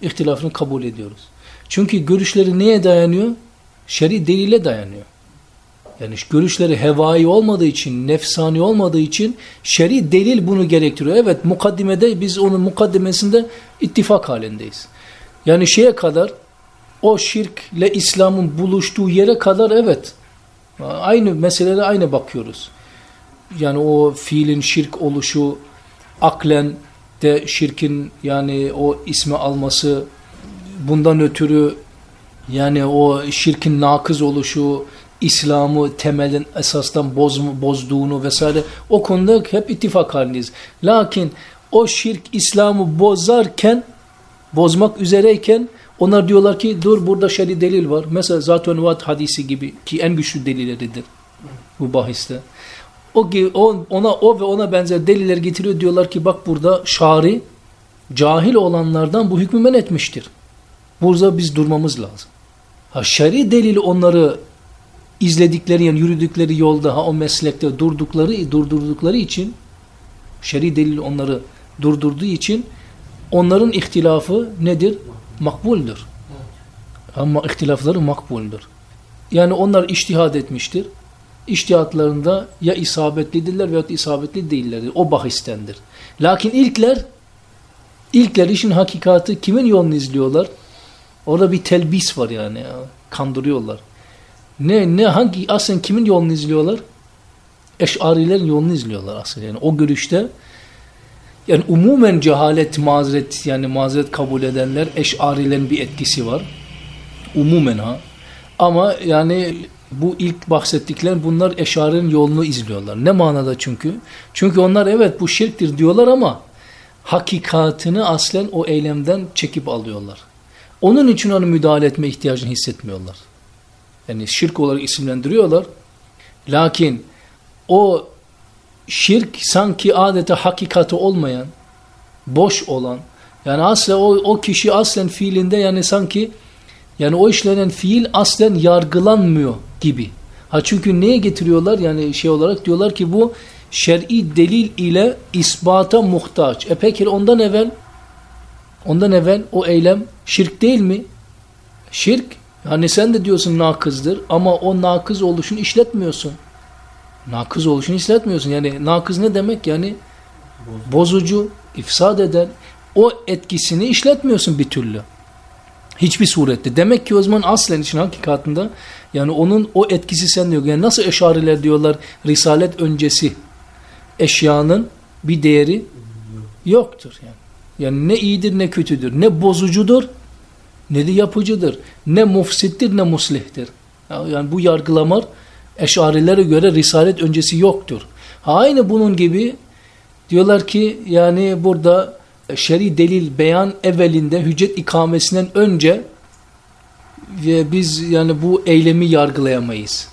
İhtilafını kabul ediyoruz. Çünkü görüşleri neye dayanıyor? Şer'i delile dayanıyor. Yani görüşleri hevai olmadığı için, nefsani olmadığı için şer'i delil bunu gerektiriyor. Evet mukaddimede biz onun mukaddimesinde ittifak halindeyiz. Yani şeye kadar o şirkle İslam'ın buluştuğu yere kadar evet aynı meselelere aynı bakıyoruz. Yani o fiilin şirk oluşu aklen de şirkin yani o ismi alması bundan ötürü yani o şirkin nakız oluşu İslam'ı temelin esasdan boz, bozduğunu vesaire o konuda hep ittifak halindeyiz. Lakin o şirk İslam'ı bozarken bozmak üzereyken onlar diyorlar ki dur burada şer'i delil var. Mesela zaten vat hadisi gibi ki en güçlü delilleridir bu bahiste. O, ona o ve ona benzer deliller getiriyor diyorlar ki bak burada şari cahil olanlardan bu hükmü men etmiştir. Burada biz durmamız lazım. Ha şer'i delili onları izledikleri yani yürüdükleri yolda ha o meslekte durdukları durdurdukları için şer'i delil onları durdurduğu için onların ihtilafı nedir? Makbuldür. Ama ihtilafları makbuldür. Yani onlar iştihad etmiştir. İştihatlarında ya isabetlidirler veyahut isabetli değillerdir. O bahistendir. Lakin ilkler ilkler işin hakikati kimin yolunu izliyorlar? Orada bir telbis var yani. Kandırıyorlar. Ne ne hangi aslen kimin yolunu izliyorlar? Eş'arilerin yolunu izliyorlar aslında. Yani o görüşte yani umumen cehalet mazeret yani mazeret kabul edenler eş'arilerin bir etkisi var. Umumen ha. Ama yani bu ilk bahsettikler bunlar eşarinin yolunu izliyorlar. Ne manada çünkü? Çünkü onlar evet bu şirktir diyorlar ama hakikatini aslen o eylemden çekip alıyorlar. Onun için onu müdahale etme ihtiyacını hissetmiyorlar. Yani şirk olarak isimlendiriyorlar. Lakin o şirk sanki adeta hakikati olmayan, boş olan, yani asla o, o kişi aslen fiilinde yani sanki yani o işlenen fiil aslen yargılanmıyor gibi. Ha çünkü neye getiriyorlar yani şey olarak diyorlar ki bu şer'i delil ile ispata muhtaç. E peki ondan evvel ondan evvel o eylem şirk değil mi? Şirk yani sen de diyorsun nakızdır ama o nakız oluşunu işletmiyorsun. Nakız oluşunu işletmiyorsun. Yani nakız ne demek? Yani bozucu, ifsad eden o etkisini işletmiyorsun bir türlü. Hiçbir surette. Demek ki o zaman aslen için hakikatında yani onun o etkisi sende yok. Yani nasıl eşariler diyorlar risalet öncesi eşyanın bir değeri yoktur yani. Yani ne iyidir ne kötüdür. Ne bozucudur ne de yapıcıdır. Ne mufsittir ne muslihtir. Yani bu yargılamar Eşarilere göre risalet öncesi yoktur. Aynı bunun gibi diyorlar ki yani burada şer'i delil beyan evvelinde hüccet ikamesinden önce ve biz yani bu eylemi yargılayamayız.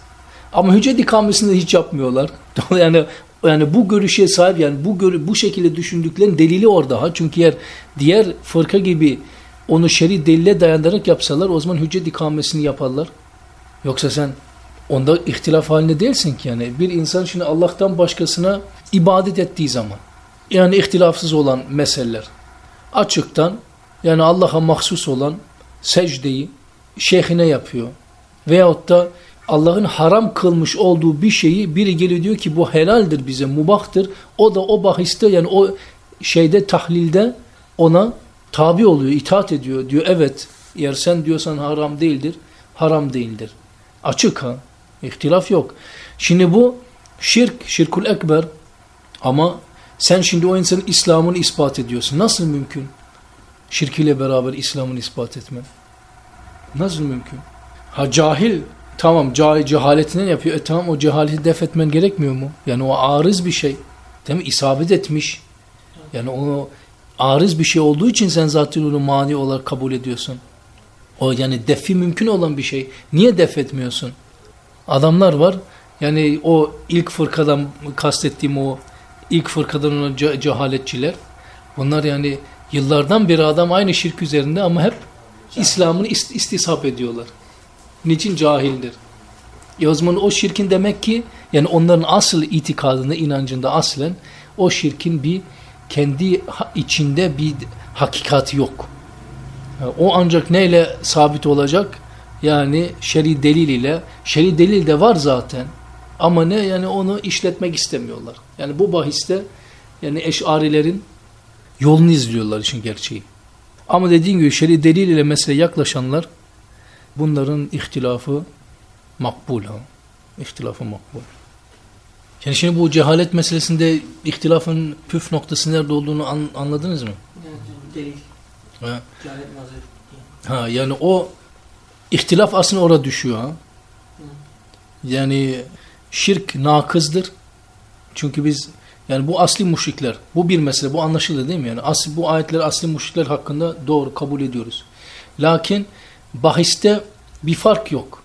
Ama hüccet ikamesinde hiç yapmıyorlar. yani yani bu görüşe sahip yani bu görü, bu şekilde düşündüklerin delili orada ha. Çünkü eğer diğer fırka gibi onu şer'i delile dayandırarak yapsalar o zaman hüccet ikamesini yaparlar. Yoksa sen onda ihtilaf halinde değilsin ki yani. Bir insan şimdi Allah'tan başkasına ibadet ettiği zaman yani ihtilafsız olan meseleler açıktan yani Allah'a mahsus olan secdeyi şeyhine yapıyor. Veyahut da Allah'ın haram kılmış olduğu bir şeyi biri geliyor diyor ki bu helaldir bize, mubahtır. O da o bahiste yani o şeyde tahlilde ona tabi oluyor, itaat ediyor. Diyor evet eğer sen diyorsan haram değildir, haram değildir. Açık ha. İhtilaf yok. Şimdi bu şirk, şirkul ekber ama sen şimdi o insanın İslam'ını ispat ediyorsun. Nasıl mümkün? Şirkiyle beraber İslam'ını ispat etmen. Nasıl mümkün? Ha cahil tamam cahil cehaletinden yapıyor. E tamam o cehaleti def etmen gerekmiyor mu? Yani o arız bir şey. Değil mi? İsabet etmiş. Yani o arız bir şey olduğu için sen zaten onu mani olarak kabul ediyorsun. O yani defi mümkün olan bir şey. Niye def etmiyorsun? Adamlar var. Yani o ilk fırkadan kastettiğim o ilk fırkadan ce cehaletçiler. Bunlar yani yıllardan beri adam aynı şirk üzerinde ama hep İslam'ını ist istisap ediyorlar. Niçin cahildir? E o zaman o şirkin demek ki yani onların asıl itikadında, inancında aslen o şirkin bir kendi içinde bir hakikati yok. Yani o ancak neyle sabit olacak? Yani şer'i delil ile. Şer'i delil de var zaten. Ama ne? Yani onu işletmek istemiyorlar. Yani bu bahiste yani eşarilerin yolunu izliyorlar için gerçeği. Ama dediğim gibi şer'i delil ile mesele yaklaşanlar bunların ihtilafı makbul. Ha? İhtilafı makbul. Yani şimdi bu cehalet meselesinde ihtilafın püf noktası nerede olduğunu an, anladınız mı? Evet, delil. Ha. Cehalet ha yani o ihtilaf aslında orada düşüyor. Ha? Yani şirk nakızdır. Çünkü biz yani bu asli müşrikler, bu bir mesele, bu anlaşıldı değil mi? Yani asli, bu ayetleri asli müşrikler hakkında doğru kabul ediyoruz. Lakin bahiste bir fark yok.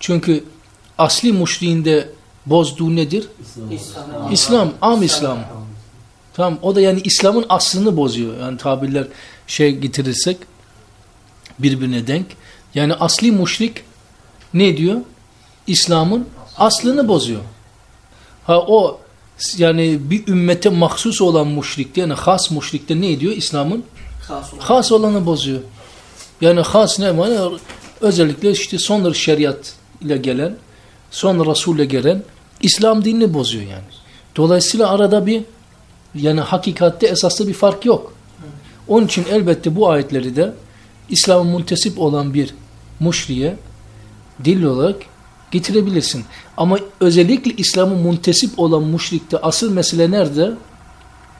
Çünkü asli müşriğinde bozduğu nedir? İslam. İslam. İslam, am İslam. Tamam, o da yani İslam'ın aslını bozuyor. Yani tabirler şey getirirsek birbirine denk. Yani asli müşrik ne diyor? İslam'ın aslını bozuyor. Ha o yani bir ümmete mahsus olan müşrikte yani has müşrikte ne diyor? İslam'ın Has olan. has olanı bozuyor. Yani has ne var? Özellikle işte sonra şeriat ile gelen, sonra Resul ile gelen İslam dinini bozuyor yani. Dolayısıyla arada bir yani hakikatte esaslı bir fark yok. Onun için elbette bu ayetleri de İslam'a muntesip olan bir müşriye dil olarak getirebilirsin. Ama özellikle İslam'a muntesip olan müşrikte asıl mesele nerede?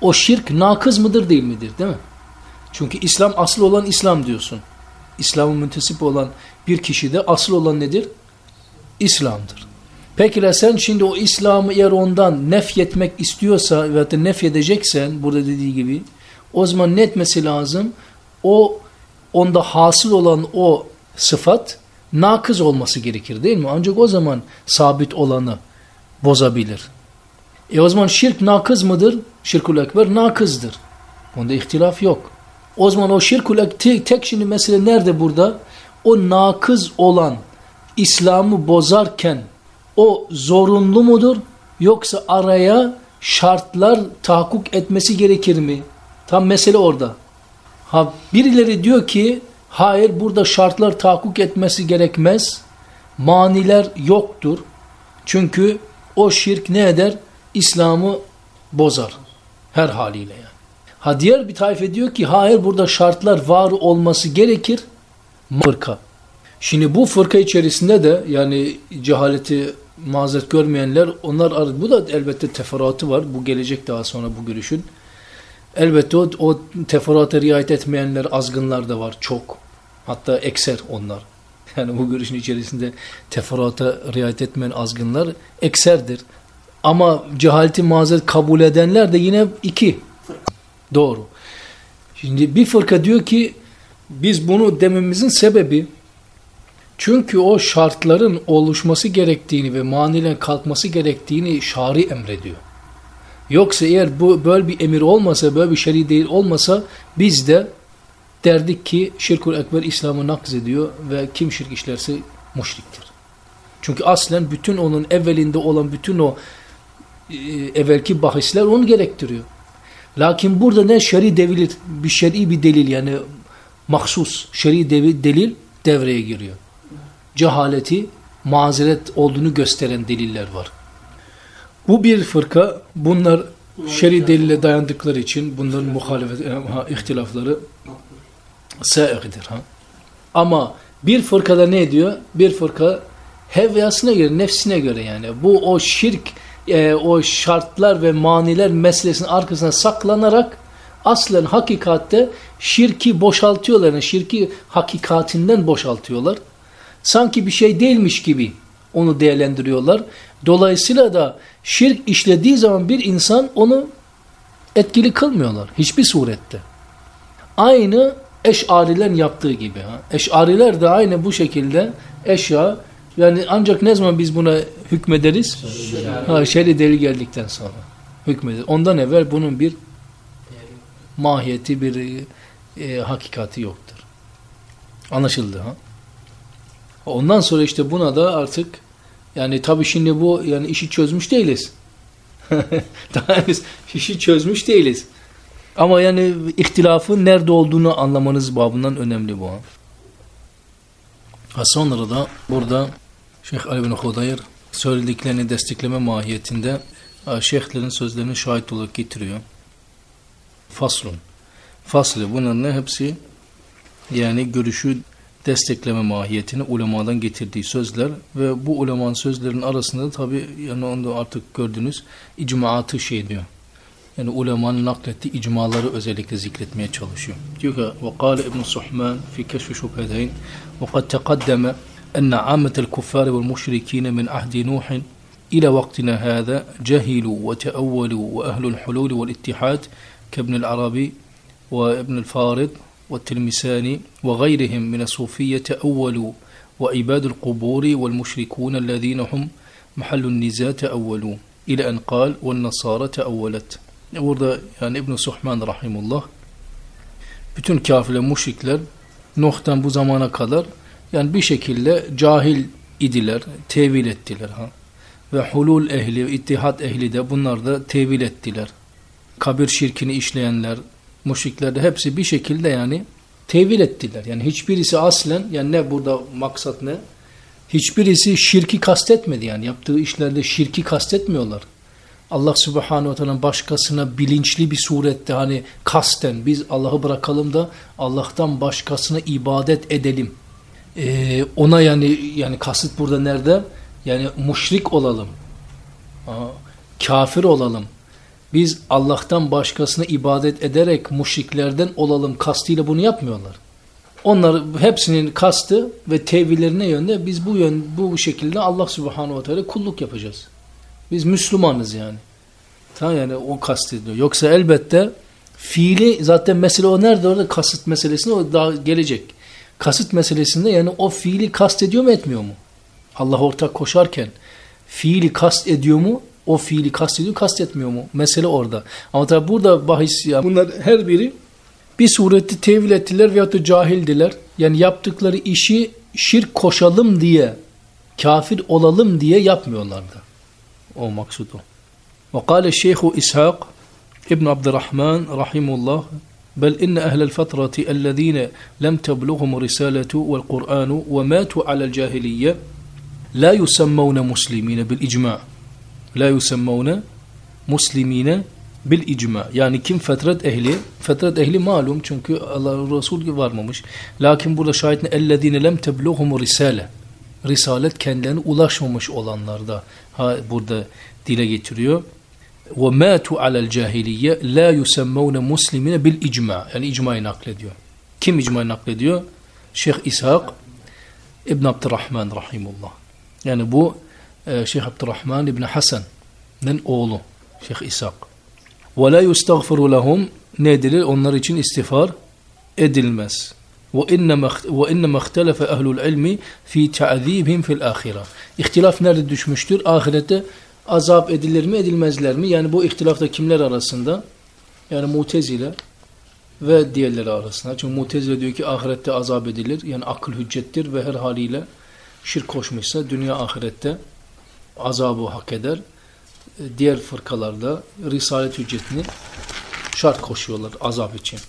O şirk nakız mıdır değil midir değil mi? Çünkü İslam asıl olan İslam diyorsun. İslam'a müntesip olan bir kişide asıl olan nedir? İslam'dır. Peki sen şimdi o İslam'ı eğer ondan nefyetmek istiyorsa ve da nefyedeceksen burada dediği gibi o zaman ne etmesi lazım? O onda hasıl olan o sıfat nakız olması gerekir değil mi? Ancak o zaman sabit olanı bozabilir. E o zaman şirk nakız mıdır? Şirkul ekber nakızdır. Onda ihtilaf yok. O zaman o şirkul ekber tek şimdi mesele nerede burada? O nakız olan İslam'ı bozarken o zorunlu mudur? Yoksa araya şartlar tahakkuk etmesi gerekir mi? Tam mesele orada. Ha birileri diyor ki hayır burada şartlar tahakkuk etmesi gerekmez. Maniler yoktur. Çünkü o şirk ne eder? İslam'ı bozar. Her haliyle yani. Ha diğer bir tayfe diyor ki hayır burada şartlar var olması gerekir. Fırka. Şimdi bu fırka içerisinde de yani cehaleti mazeret görmeyenler onlar bu da elbette teferruatı var. Bu gelecek daha sonra bu görüşün. Elbette o, o teferruata riayet etmeyenler azgınlar da var çok. Hatta ekser onlar. Yani bu görüşün içerisinde teferruata riayet etmeyen azgınlar ekserdir. Ama cehaleti mazeret kabul edenler de yine iki. Doğru. Şimdi bir fırka diyor ki biz bunu dememizin sebebi çünkü o şartların oluşması gerektiğini ve manilen kalkması gerektiğini şari emrediyor. Yoksa eğer bu böyle bir emir olmasa, böyle bir şer'i değil olmasa biz de derdik ki şirkul ekber İslam'ı nakz ediyor ve kim şirk işlerse müşriktir. Çünkü aslen bütün onun evvelinde olan bütün o e, evvelki bahisler onu gerektiriyor. Lakin burada ne şer'i delil, bir şer'i bir delil yani mahsus şer'i delil devreye giriyor. Cehaleti, mazeret olduğunu gösteren deliller var. Bu bir fırka, bunlar şer'i delile dayandıkları için bunların muhalefet, e, ihtilafları sâiğdir. Ha. Ama bir fırkada ne diyor? Bir fırka hevyasına göre, nefsine göre yani. Bu o şirk, e, o şartlar ve maniler meselesinin arkasına saklanarak aslen hakikatte şirki boşaltıyorlar. Yani şirki hakikatinden boşaltıyorlar. Sanki bir şey değilmiş gibi onu değerlendiriyorlar. Dolayısıyla da şirk işlediği zaman bir insan onu etkili kılmıyorlar. Hiçbir surette. Aynı eşarilerin yaptığı gibi. Ha. Eşariler de aynı bu şekilde eşya yani ancak ne zaman biz buna hükmederiz? Ha, şer'i deli geldikten sonra hükmederiz. Ondan evvel bunun bir mahiyeti, bir e, hakikati yoktur. Anlaşıldı ha? Ondan sonra işte buna da artık yani tabii şimdi bu yani işi çözmüş değiliz. Daha henüz işi çözmüş değiliz. Ama yani ihtilafın nerede olduğunu anlamanız babından önemli bu. Ha sonra da burada Şeyh Ali bin Hudayr söylediklerini destekleme mahiyetinde şeyhlerin sözlerini şahit olarak getiriyor. Faslun. Faslı bunların hepsi yani görüşü destekleme mahiyetini ulemadan getirdiği sözler ve bu ulemanın sözlerinin arasında da tabi yani onu artık gördünüz icmaatı şey diyor. Yani ulemanın naklettiği icmaları özellikle zikretmeye çalışıyor. Diyor ki وقال ابن الصحمان في كشف شبهتين وقد تقدم أن عامة الكفار والمشركين من عهد نوح إلى وقتنا هذا جهلوا وتأولوا وأهل الحلول والاتحاد كابن العربي وابن الفارض والتلمساني وغيرهم من الصوفية تأولوا وعباد القبور والمشركون الذين هم محل النزاع تأولوا إلى أن قال والنصارى تأولت Burada yani İbn-i Suhman Rahimullah bütün kafirler, müşrikler Nuh'tan bu zamana kadar yani bir şekilde cahil idiler, tevil ettiler. ha Ve hulul ehli, ittihat ehli de bunlar da tevil ettiler. Kabir şirkini işleyenler, müşrikler de hepsi bir şekilde yani tevil ettiler. Yani hiçbirisi aslen yani ne burada maksat ne? Hiçbirisi şirki kastetmedi yani yaptığı işlerde şirki kastetmiyorlar. Allah subhanahu teala başkasına bilinçli bir surette hani kasten biz Allah'ı bırakalım da Allah'tan başkasına ibadet edelim. Ee, ona yani yani kasıt burada nerede? Yani müşrik olalım. Aa, kafir olalım. Biz Allah'tan başkasına ibadet ederek müşriklerden olalım kastıyla bunu yapmıyorlar. Onlar hepsinin kastı ve tevillerine yönde biz bu yön bu şekilde Allah Subhanahu ve Teala kulluk yapacağız. Biz Müslümanız yani. Tamam yani o kastediyor. Yoksa elbette fiili zaten mesele o nerede orada kasıt meselesinde o daha gelecek. Kasıt meselesinde yani o fiili kast ediyor mu etmiyor mu? Allah ortak koşarken fiili kast ediyor mu? O fiili kast ediyor kast etmiyor mu? Mesele orada. Ama tabi burada bahis ya bunlar her biri bir sureti tevil ettiler veyahut da cahildiler. Yani yaptıkları işi şirk koşalım diye kafir olalım diye yapmıyorlardı. O maksud o. وقال الشيخ إسحاق ابن عبد الرحمن رحمه الله بل إن أهل الفترة الذين لم تبلغهم الرسالة والقرآن وماتوا على الجاهلية لا يسمون مسلمين بالإجماع la yusemmaune muslimine bil icma. Yani kim fetret ehli? Fetret ehli malum çünkü Allah Resul varmamış. Lakin burada şahit ne? Ellezine lem tebluhum risale. Risalet kendilerine ulaşmamış olanlarda ha, burada dile getiriyor. Ve matu alel cahiliye la yusemmaune muslimine bil icma. Yani icmayı naklediyor. Kim icmayı naklediyor? Şeyh İshak İbn Abdurrahman Rahimullah. Yani bu e, Şeyh Abdurrahman İbn Hasan'ın oğlu Şeyh İshak. La yustagfiru lahum ne edilir? Onlar için istiğfar edilmez. İnnema ihtelefe ehlul ilmi fi ta'zibihim fil ahire. İhtilaf nerede düşmüştür? Ahirette azap edilir mi, edilmezler mi? Yani bu ihtilaf da kimler arasında? Yani Mutezile ve diğerleri arasında. Çünkü Mutezile diyor ki ahirette azap edilir. Yani akıl hüccettir ve her haliyle şirk koşmuşsa dünya ahirette azabı hak eder. E, Diğer fırkalarda risalet hüccetini şart koşuyorlar azap için.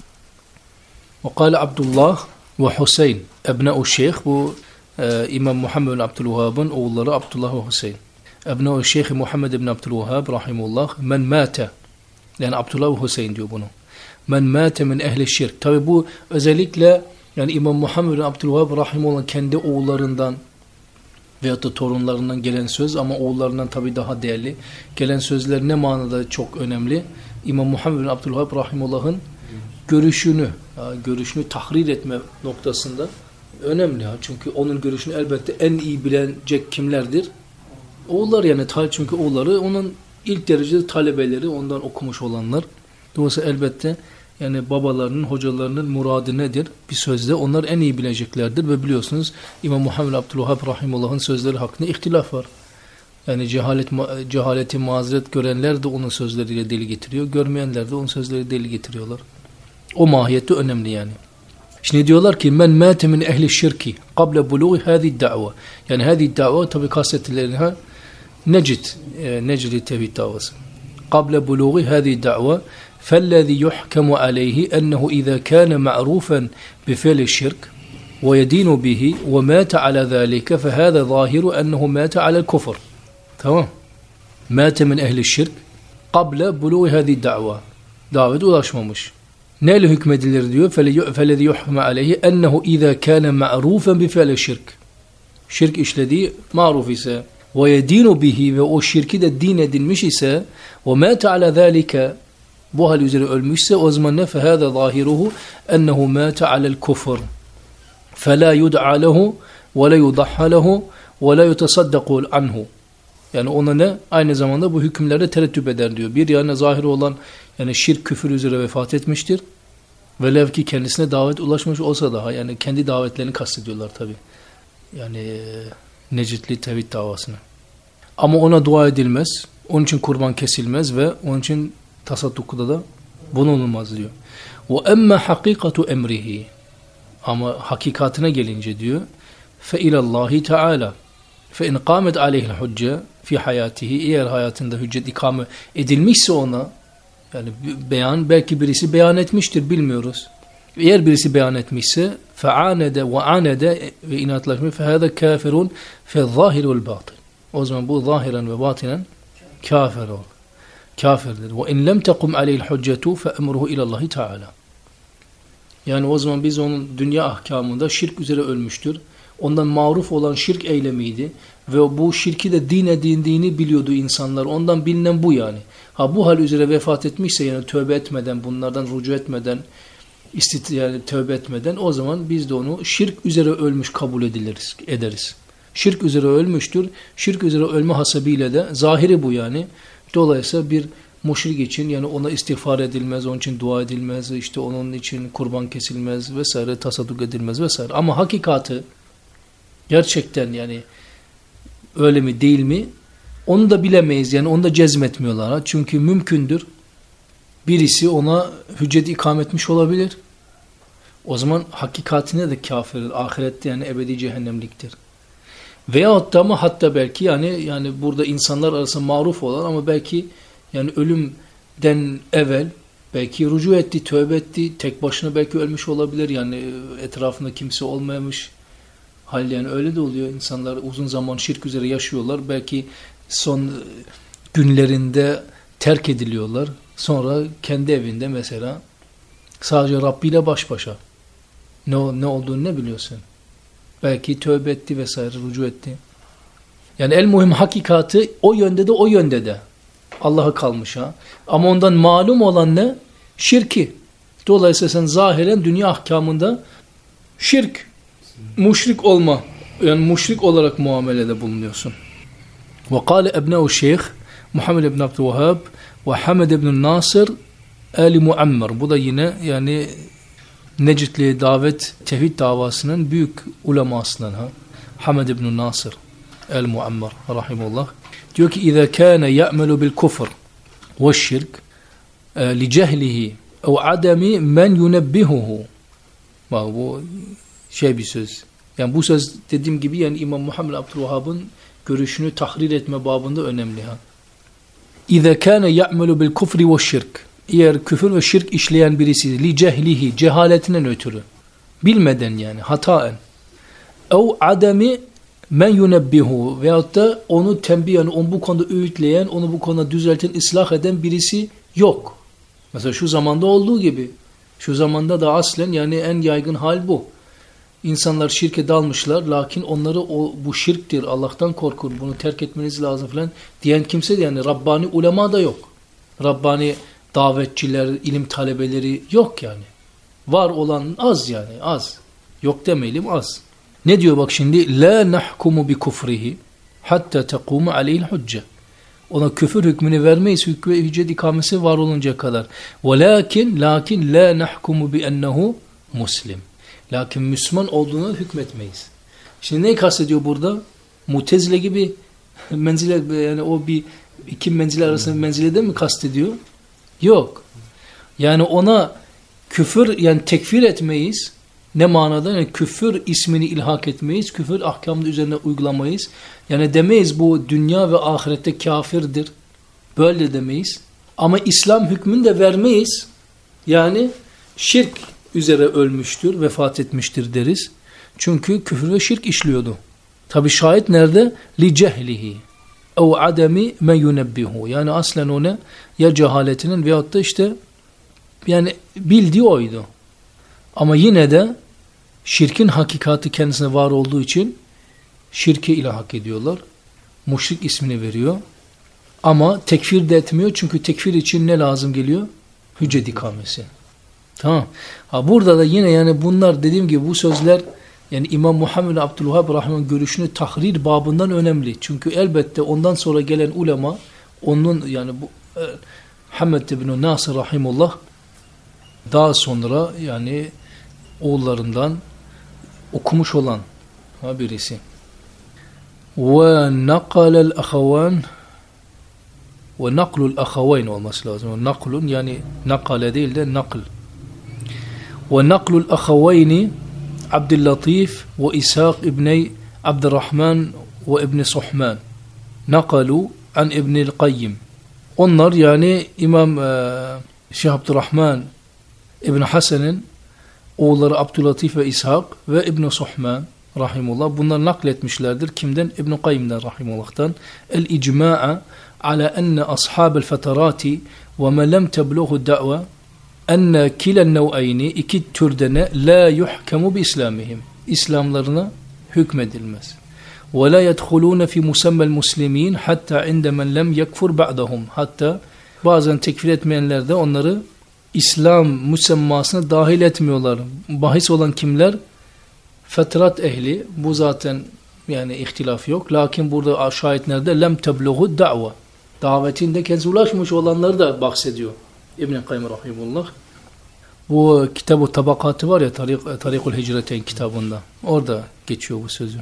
Kâle Abdullah ve Hüseyin ebne-u şeyh bu e, İmam Muhammed bin Abdülvahhab'ın oğulları Abdullah ve Hüseyin. Ebne-u şeyh Muhammed bin Abdülvahhab rahimullah men mâte yani Abdullah ve Hüseyin diyor bunu. Men mâte min ehli şirk. Tabi bu özellikle yani İmam Muhammed bin Abdülvahhab rahimullah kendi oğullarından veyahut da torunlarından gelen söz ama oğullarından tabi daha değerli. Gelen sözler ne manada çok önemli? İmam Muhammed bin Abdülvahhab rahimullah'ın görüşünü, görüşünü tahrir etme noktasında önemli. Çünkü onun görüşünü elbette en iyi bilecek kimlerdir? Oğullar yani çünkü oğulları onun ilk derecede talebeleri, ondan okumuş olanlar. Dolayısıyla elbette yani babalarının, hocalarının muradı nedir? Bir sözde onlar en iyi bileceklerdir ve biliyorsunuz İmam Muhammed Abdülvahhab Rahimullah'ın sözleri hakkında ihtilaf var. Yani cehalet, cehaleti mazeret görenler de onun sözleriyle deli getiriyor. Görmeyenler de onun sözleriyle deli getiriyorlar. O mahiyeti önemli yani. Şimdi diyorlar ki men mâte min ehli şirki kable buluği hâzi da'va. Yani hâzi da'va tabi kastettilerine Necid, e, Necdi tevhid davası. Kable buluği hâzi da'va فالذي يحكم عليه أنه إذا كان معروفا بفعل الشرك ويدين به ومات على ذلك فهذا ظاهر أنه مات على الكفر. تمام؟ مات من أهل الشرك قبل بلوغ هذه الدعوة. دعوة ulaşmamış neyle hükmedilir diyor فَلَذِي يُحْكَمَ عَلَيْهِ اَنَّهُ اِذَا كَانَ مَعْرُوفًا بِفَعْلِ şirk şirk işlediği maruf ise وَيَدِينُ bihi ve o şirki de din edinmiş ise وَمَاتَ عَلَى ذَٰلِكَ bu hal üzere ölmüşse o zaman ne fehâze zâhiruhu ennehu mâte alel kufr felâ yud'a lehu ve la yudahha lehu ve la yutesaddaqu anhu yani ona ne? Aynı zamanda bu hükümlerde tereddüt eder diyor. Bir yani zahir olan yani şirk küfür üzere vefat etmiştir. Velev ki kendisine davet ulaşmış olsa daha yani kendi davetlerini kastediyorlar tabi. Yani Necitli tevhid davasını. Ama ona dua edilmez. Onun için kurban kesilmez ve onun için tasaddukta da bulunulmaz diyor. Ve emme hakikatu emrihi ama hakikatine gelince diyor fe ilallahi teala fe in qamet aleyhil hücce fi hayatihi eğer hayatında hüccet ikame edilmişse ona yani beyan belki birisi beyan etmiştir bilmiyoruz. Eğer birisi beyan etmişse fe'anede ve anede ve inatlaşmış fehâde kafirun fe zahir vel batıl. O zaman bu zahiren ve batinen kafir olur kafirdir. Ve in lem tekum aleyhil hüccetu fe emruhu ilallahi teala. Yani o zaman biz onun dünya ahkamında şirk üzere ölmüştür. Ondan maruf olan şirk eylemiydi. Ve bu şirki de din edindiğini biliyordu insanlar. Ondan bilinen bu yani. Ha bu hal üzere vefat etmişse yani tövbe etmeden, bunlardan rucu etmeden, istit yani tövbe etmeden o zaman biz de onu şirk üzere ölmüş kabul ediliriz, ederiz. Şirk üzere ölmüştür. Şirk üzere ölme hasebiyle de zahiri bu yani. Dolayısıyla bir müşrik için yani ona istiğfar edilmez, onun için dua edilmez, işte onun için kurban kesilmez vesaire, tasadduk edilmez vesaire. Ama hakikati gerçekten yani öyle mi değil mi onu da bilemeyiz yani onu da cezmetmiyorlar. Çünkü mümkündür birisi ona hüccet ikam etmiş olabilir. O zaman hakikatine de kafir, ahirette yani ebedi cehennemliktir. Veyahut da ama hatta belki yani yani burada insanlar arasında maruf olan ama belki yani ölümden evvel belki rucu etti, tövbe etti, tek başına belki ölmüş olabilir yani etrafında kimse olmayamış hal yani öyle de oluyor. insanlar uzun zaman şirk üzere yaşıyorlar. Belki son günlerinde terk ediliyorlar. Sonra kendi evinde mesela sadece Rabbi ile baş başa. Ne, ne olduğunu ne biliyorsun? Belki tövbe etti vesaire, rucu etti. Yani el muhim hakikati o yönde de o yönde de. Allah'a kalmış ha. Ama ondan malum olan ne? Şirki. Dolayısıyla sen zahiren dünya ahkamında şirk, muşrik olma yani müşrik olarak muamelede bulunuyorsun. Ve kâle ebne'u şeyh Muhammed ibn Abdülvehhab ve Hamed ibn Nasır Ali Muammer. Bu da yine yani Necitli davet tevhid davasının büyük ulemasından ha. Hamed ibn Nasır El Muammer rahimullah. Diyor ki اذا كان يعمل بالكفر والشرك لجهله أو عدم من ينبهه Bak bu şey bir söz. Yani bu söz dediğim gibi yani İmam Muhammed Abdülvahhab'ın görüşünü tahrir etme babında önemli ha. İza kana ya'malu bil kufri ve şirk. eğer küfür ve şirk işleyen birisi li cehlihi cehaletinden ötürü bilmeden yani hataen ev ademi men yunebbihu veyahut da onu tembih yani onu bu konuda öğütleyen, onu bu konuda düzelten, ıslah eden birisi yok. Mesela şu zamanda olduğu gibi. Şu zamanda da aslen yani en yaygın hal bu. İnsanlar şirke dalmışlar lakin onları o bu şirktir Allah'tan korkun bunu terk etmeniz lazım falan diyen kimse de yani Rabbani ulema da yok. Rabbani davetçiler, ilim talebeleri yok yani. Var olan az yani az. Yok demeyelim az. Ne diyor bak şimdi? La nahkumu bi kufrihi hatta taqumu aleyhil hücce. Ona küfür hükmünü vermeyiz hükmü hüccet ikamesi var olunca kadar. Velakin lakin la nahkumu bi ennehu muslim. Lakin Müslüman olduğunu hükmetmeyiz. Şimdi neyi kastediyor burada? Mutezile gibi menzile yani o bir iki menzile arasında bir menzilede mi kastediyor? Yok. Yani ona küfür yani tekfir etmeyiz. Ne manada? Yani küfür ismini ilhak etmeyiz. Küfür ahkamını üzerine uygulamayız. Yani demeyiz bu dünya ve ahirette kafirdir. Böyle demeyiz. Ama İslam hükmünü de vermeyiz. Yani şirk üzere ölmüştür, vefat etmiştir deriz. Çünkü küfür ve şirk işliyordu. Tabi şahit nerede? Li cehlihi ev ademi men yunebbihu. Yani aslen ona ya cehaletinin veyahut da işte yani bildiği oydu. Ama yine de şirkin hakikati kendisine var olduğu için şirke ilhak ediyorlar. Muşrik ismini veriyor. Ama tekfir de etmiyor çünkü tekfir için ne lazım geliyor? Hüccet ikamesi. Tamam. Ha burada da yine yani bunlar dediğim gibi bu sözler yani İmam Muhammed Abdülvahhab Rahman görüşünü tahrir babından önemli. Çünkü elbette ondan sonra gelen ulema onun yani bu e, Hamid ibn Nasır Rahimullah daha sonra yani oğullarından okumuş olan ha birisi. Ve nakalel ahavan ve naklul ahavayn olması lazım. Naklun yani nakale değil de nakl. Ve naklul ahavayni عبد اللطيف وإساق ابني عبد الرحمن وابن صحمان. نقلوا عن ابن القيم. النار يعني إمام آه، شيخ عبد الرحمن ابن حسن أولر عبد اللطيف وإسحاق وابن صحمان رحم الله. bunlar nakletmişlerdir kimden İbn Kayyim'den rahimehullah'tan el الله. ala الإجماع على أن أصحاب الفترات وما لم تبلغ الدعوة enne kilen nev'eyni iki türdene la yuhkemu bi islamihim. İslamlarına hükmedilmez. Ve la yedhulune fi musemmel muslimin hatta inde men lem yekfur ba'dahum. Hatta bazen tekfir etmeyenler de onları İslam müsemmasına dahil etmiyorlar. Bahis olan kimler? Fetrat ehli. Bu zaten yani ihtilaf yok. Lakin burada şahitlerde lem tebluğu da'va. Davetinde kendisi ulaşmış olanları da bahsediyor. İbn-i Kayyum Rahimullah. Bu kitabı tabakatı var ya Tarik, Tarikul Hicreteyn kitabında. Orada geçiyor bu sözü.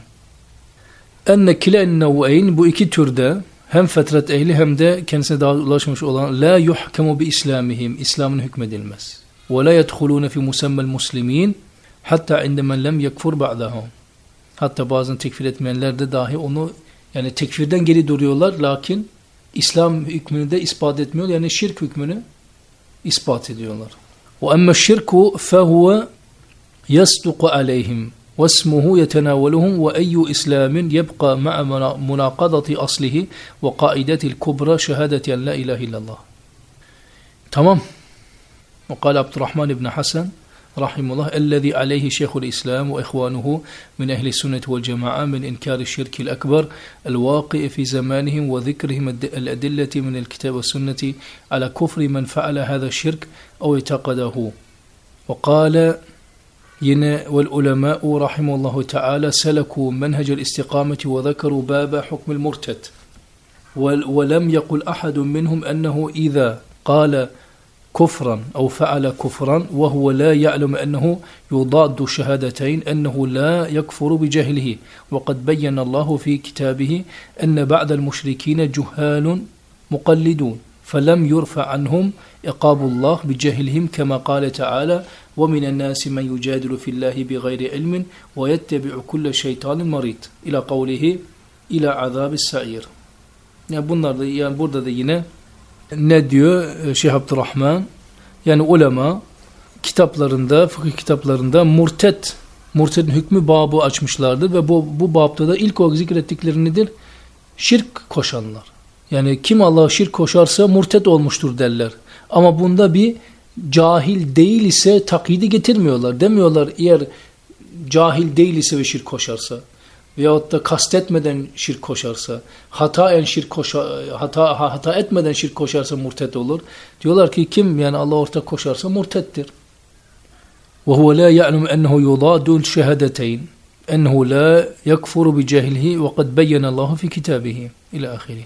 Enne kilen nev'eyn bu iki türde hem fetret ehli hem de kendisine daha ulaşmış olan la yuhkemu bi islamihim İslam'ın hükmedilmez. Ve la yedhulune fi musemmel muslimin hatta indemen lem yekfur ba'dahum. Hatta bazen tekfir etmeyenler de dahi onu yani tekfirden geri duruyorlar lakin İslam hükmünü de ispat etmiyor. Yani şirk hükmünü ispat ediyorlar. وأما الشرك فهو يصدق عليهم واسمه يتناولهم وأي إسلام يبقى مع مناقضة أصله وقائدة الكبرى شهادة أن لا إله إلا الله تمام وقال عبد الرحمن بن حسن رحمه الله الذي عليه شيخ الإسلام وإخوانه من أهل السنة والجماعة من إنكار الشرك الأكبر الواقع في زمانهم وذكرهم الأدلة من الكتاب والسنة على كفر من فعل هذا الشرك أو اعتقده وقال vel ulemâ'u rahimallahu teala selekû menhecel istikameti ve zekeru bâbe hukmil murted. ولم يقل أحد منهم أنه إذا قال كفرا أو فعل كفرا وهو لا يعلم أنه يضاد شهادتين أنه لا يكفر بجهله وقد بين الله في كتابه أن بعد المشركين جهال مقلدون فلم يرفع عنهم عقاب الله بجهلهم كما قال تعالى ومن الناس من يجادل في الله بغير علم ويتبع كل شيطان مريض إلى قوله إلى عذاب السعير Yani bunlar da yani burada da yine ne diyor e, Şeyh Abdurrahman? Yani ulema kitaplarında, fıkıh kitaplarında murtet, murtedin hükmü babı açmışlardır ve bu, bu babda da ilk olarak zikrettikleri nedir? Şirk koşanlar. Yani kim Allah'a şirk koşarsa murtet olmuştur derler. Ama bunda bir cahil değil ise taklidi getirmiyorlar. Demiyorlar eğer cahil değil ise ve şirk koşarsa veyahut da kastetmeden şirk koşarsa, hataen şirk koşa, hata, hata etmeden şirk koşarsa murtet olur. Diyorlar ki kim yani Allah ortak koşarsa murtettir. Ve huve la ya'lem ennehu yudadul şehadeteyn. Ennehu la yakfuru bi cehlihi ve kad beyyene Allahu fi kitabihi. İlâ ahiri.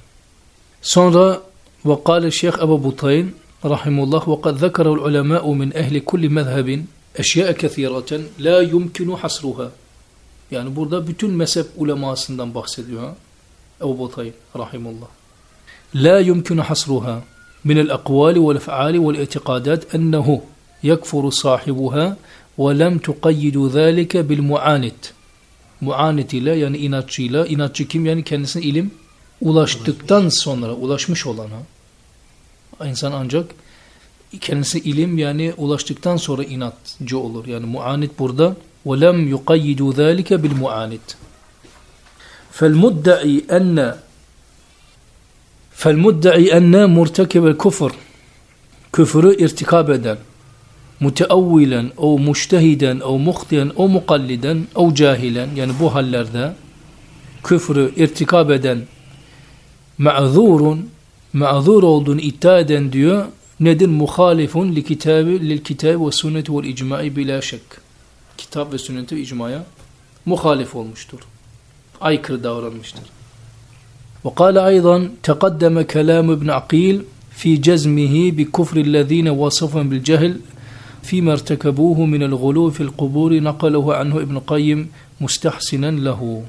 Sonra ve kâle Şeyh Ebu Butayn rahimullah ve kad zekerul ulemâ'u min ehli kulli mezhebin eşya'a kethîraten la yumkinu hasruha. Yani burada bütün mezhep ulemasından bahsediyor. Ebu Batay rahimullah. La yumkinu hasruha min el-akvali vel-ef'ali vel-i'tikadat ennehu yekfuru sahibuha ve lem tuqayyidu zâlike bil-mu'anid. Mu'anid ile yani inatçıyla, inatçı kim? Yani kendisine ilim ulaştıktan sonra, ulaşmış olana. İnsan ancak kendisi ilim yani ulaştıktan sonra inatçı olur. Yani mu'anid burada ولم يقيدوا ذلك بالمعاند. فالمدعي أن فالمدعي أن مرتكب الكفر كفر ارتكابا متأولا أو مجتهدا أو مخطئا أو مقلدا أو جاهلا يعني بوها اللردة كفر ارتكابا معذور معذور أولدون إتادا ديو ند مخالف لكتاب للكتاب والسنة والإجماع بلا شك. kitap ve sünnete ve icmaya muhalif olmuştur. Aykırı davranmıştır. وقال أيضا تقدم كلام ابن عقيل في جزمه بكفر الذين وصفهم بالجهل فيما ارتكبوه من الغلو في القبور نقله عنه ابن قيم مستحسنا له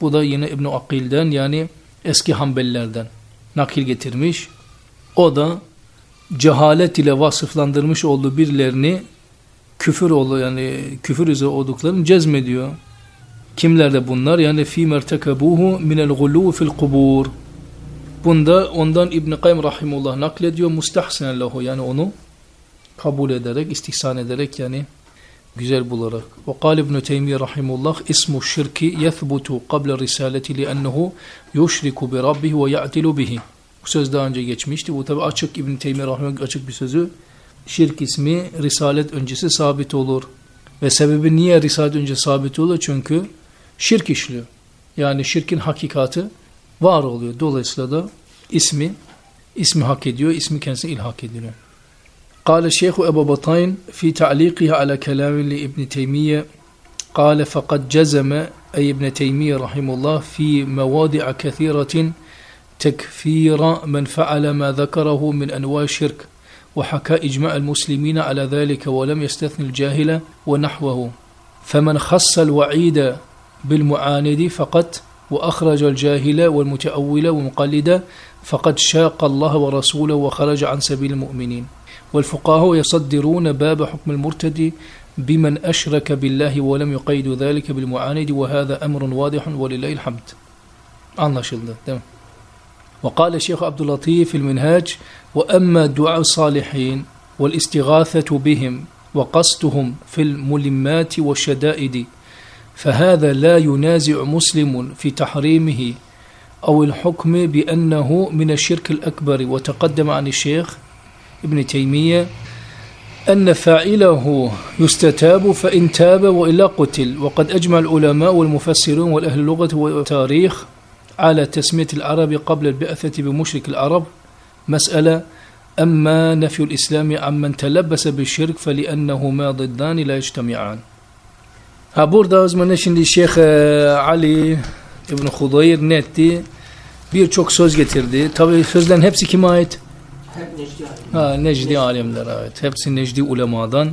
Bu da yine İbn Akil'den yani eski Hanbelilerden nakil getirmiş. O da cehalet ile vasıflandırmış olduğu birilerini küfür olu yani küfür üzere olduklarını cezmediyor. Kimlerde bunlar? Yani fi mertekabuhu minel gulu fil kubur. Bunda ondan İbn Kayyim rahimullah naklediyor mustahsinen lehu yani onu kabul ederek, istihsan ederek yani güzel bularak. Ve kâl İbn Teymiyye rahimullah ismu şirki yethbutu qabla risaleti li'ennehu yuşriku bi rabbihi ve ya'tilu bihi. Bu söz daha önce geçmişti. Bu tabi açık İbn Teymiyye rahimullah açık bir sözü şirk ismi risalet öncesi sabit olur. Ve sebebi niye risalet önce sabit olur? Çünkü şirk işliyor. Yani şirkin hakikati var oluyor. Dolayısıyla da ismi ismi hak ediyor, ismi kendisine ilhak ediliyor. قال الشيخ أبو بطين في تعليقه على كلام لابن تيمية قال فقد جزم أي ابن تيمية رحمه الله في مواضع كثيرة تكفير من فعل ما ذكره من أنواع الشرك وحكى إجماع المسلمين على ذلك ولم يستثن الجاهل ونحوه. فمن خص الوعيد بالمعاند فقط وأخرج الجاهل والمتأول ومقلد فقد شاق الله ورسوله وخرج عن سبيل المؤمنين. والفقهاء يصدرون باب حكم المرتد بمن أشرك بالله ولم يقيد ذلك بالمعاند وهذا أمر واضح ولله الحمد? وقال الشيخ عبد اللطيف في المنهاج وأما دعاء الصالحين والاستغاثة بهم وقصدهم في الملمات والشدائد فهذا لا ينازع مسلم في تحريمه أو الحكم بأنه من الشرك الأكبر. وتقدم عن الشيخ ابن تيمية أن فاعله يستتاب فإن تاب وإلا قتل. وقد أجمع العلماء والمفسرون والأهل اللغة والتاريخ على تسمية العرب قبل البعثة بمشرك العرب. مسألة أما نفي الإسلام عمن تلبس بالشرك فلأنهما ضدان لا يجتمعان Ha burada o zaman ne şimdi Şeyh e, Ali İbn Hudayr ne etti? Birçok söz getirdi. Tabi sözlerin hepsi kime ait? Hep Necdi Ali. Ha, Necdi alimlere ait. Hepsi Necdi ulemadan.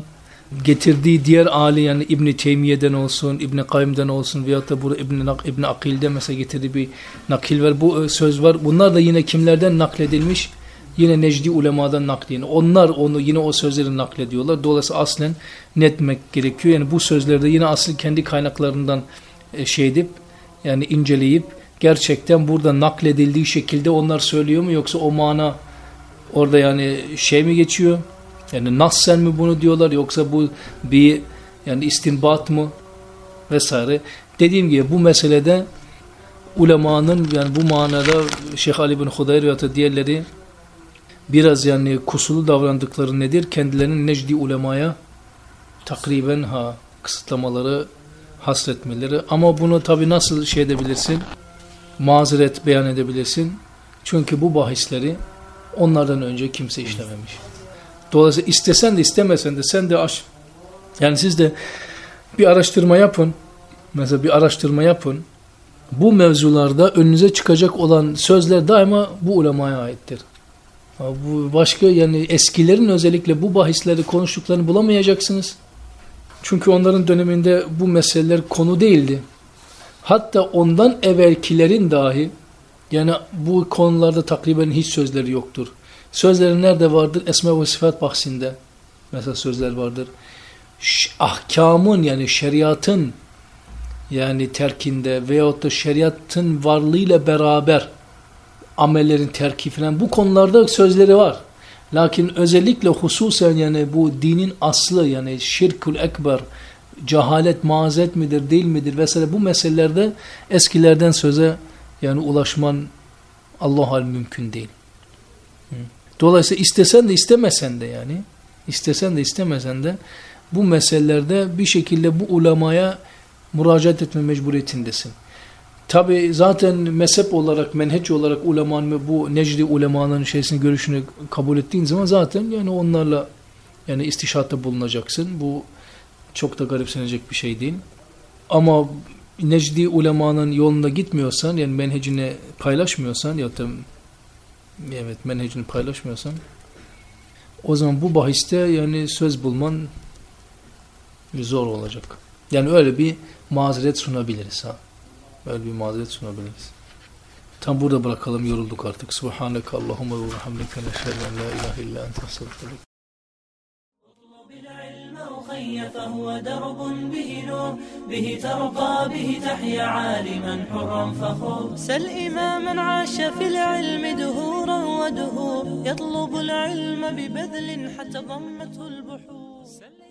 Getirdiği diğer ali yani İbn Teymiye'den olsun, İbn Kayyim'den olsun veyahut da burada İbn İbn Akil'de mesela getirdiği bir nakil var. Bu e, söz var. Bunlar da yine kimlerden nakledilmiş? Yine Necdi ulemadan nakledilmiş. Onlar onu yine o sözleri naklediyorlar. Dolayısıyla aslen netmek gerekiyor. Yani bu sözleri de yine asıl kendi kaynaklarından e, şey edip yani inceleyip gerçekten burada nakledildiği şekilde onlar söylüyor mu yoksa o mana orada yani şey mi geçiyor? Yani nassen mi bunu diyorlar yoksa bu bir yani istinbat mı vesaire. Dediğim gibi bu meselede ulemanın yani bu manada Şeyh Ali bin Hudayr ve diğerleri biraz yani kusurlu davrandıkları nedir? Kendilerinin necdi ulemaya takriben ha kısıtlamaları hasretmeleri. Ama bunu tabi nasıl şey edebilirsin? Mazeret beyan edebilirsin. Çünkü bu bahisleri onlardan önce kimse işlememiş. Dolayısıyla istesen de istemesen de sen de aş yani siz de bir araştırma yapın. Mesela bir araştırma yapın. Bu mevzularda önünüze çıkacak olan sözler daima bu ulemaya aittir. Bu başka yani eskilerin özellikle bu bahisleri konuştuklarını bulamayacaksınız. Çünkü onların döneminde bu meseleler konu değildi. Hatta ondan evvelkilerin dahi yani bu konularda takriben hiç sözleri yoktur. Sözleri nerede vardır? Esma ve sıfat bahsinde. Mesela sözler vardır. Ahkamın yani şeriatın yani terkinde veyahut da şeriatın varlığıyla beraber amellerin terki falan bu konularda sözleri var. Lakin özellikle hususen yani bu dinin aslı yani şirkül ekber, cehalet mazet midir değil midir vesaire bu meselelerde eskilerden söze yani ulaşman Allah hal mümkün değil. Dolayısıyla istesen de istemesen de yani istesen de istemesen de bu meselelerde bir şekilde bu ulemaya müracaat etme mecburiyetindesin. Tabi zaten mezhep olarak, menheç olarak ulemanın ve bu necdi ulemanın şeysini, görüşünü kabul ettiğin zaman zaten yani onlarla yani istişatta bulunacaksın. Bu çok da garipsenecek bir şey değil. Ama necdi ulemanın yolunda gitmiyorsan yani menhecini paylaşmıyorsan ya da evet menhecini paylaşmıyorsan o zaman bu bahiste yani söz bulman zor olacak. Yani öyle bir mazeret sunabiliriz ha. Böyle bir mazeret sunabiliriz. Tam burada bırakalım yorulduk artık. Subhaneke Allahumma ve bihamdike neşhedü en la ilahe illa ente أخي فهو درب به نور به ترقى به تحيا عالما حرا فخور سل إماما عاش في العلم دهورا ودهور يطلب العلم ببذل حتى ضمته البحور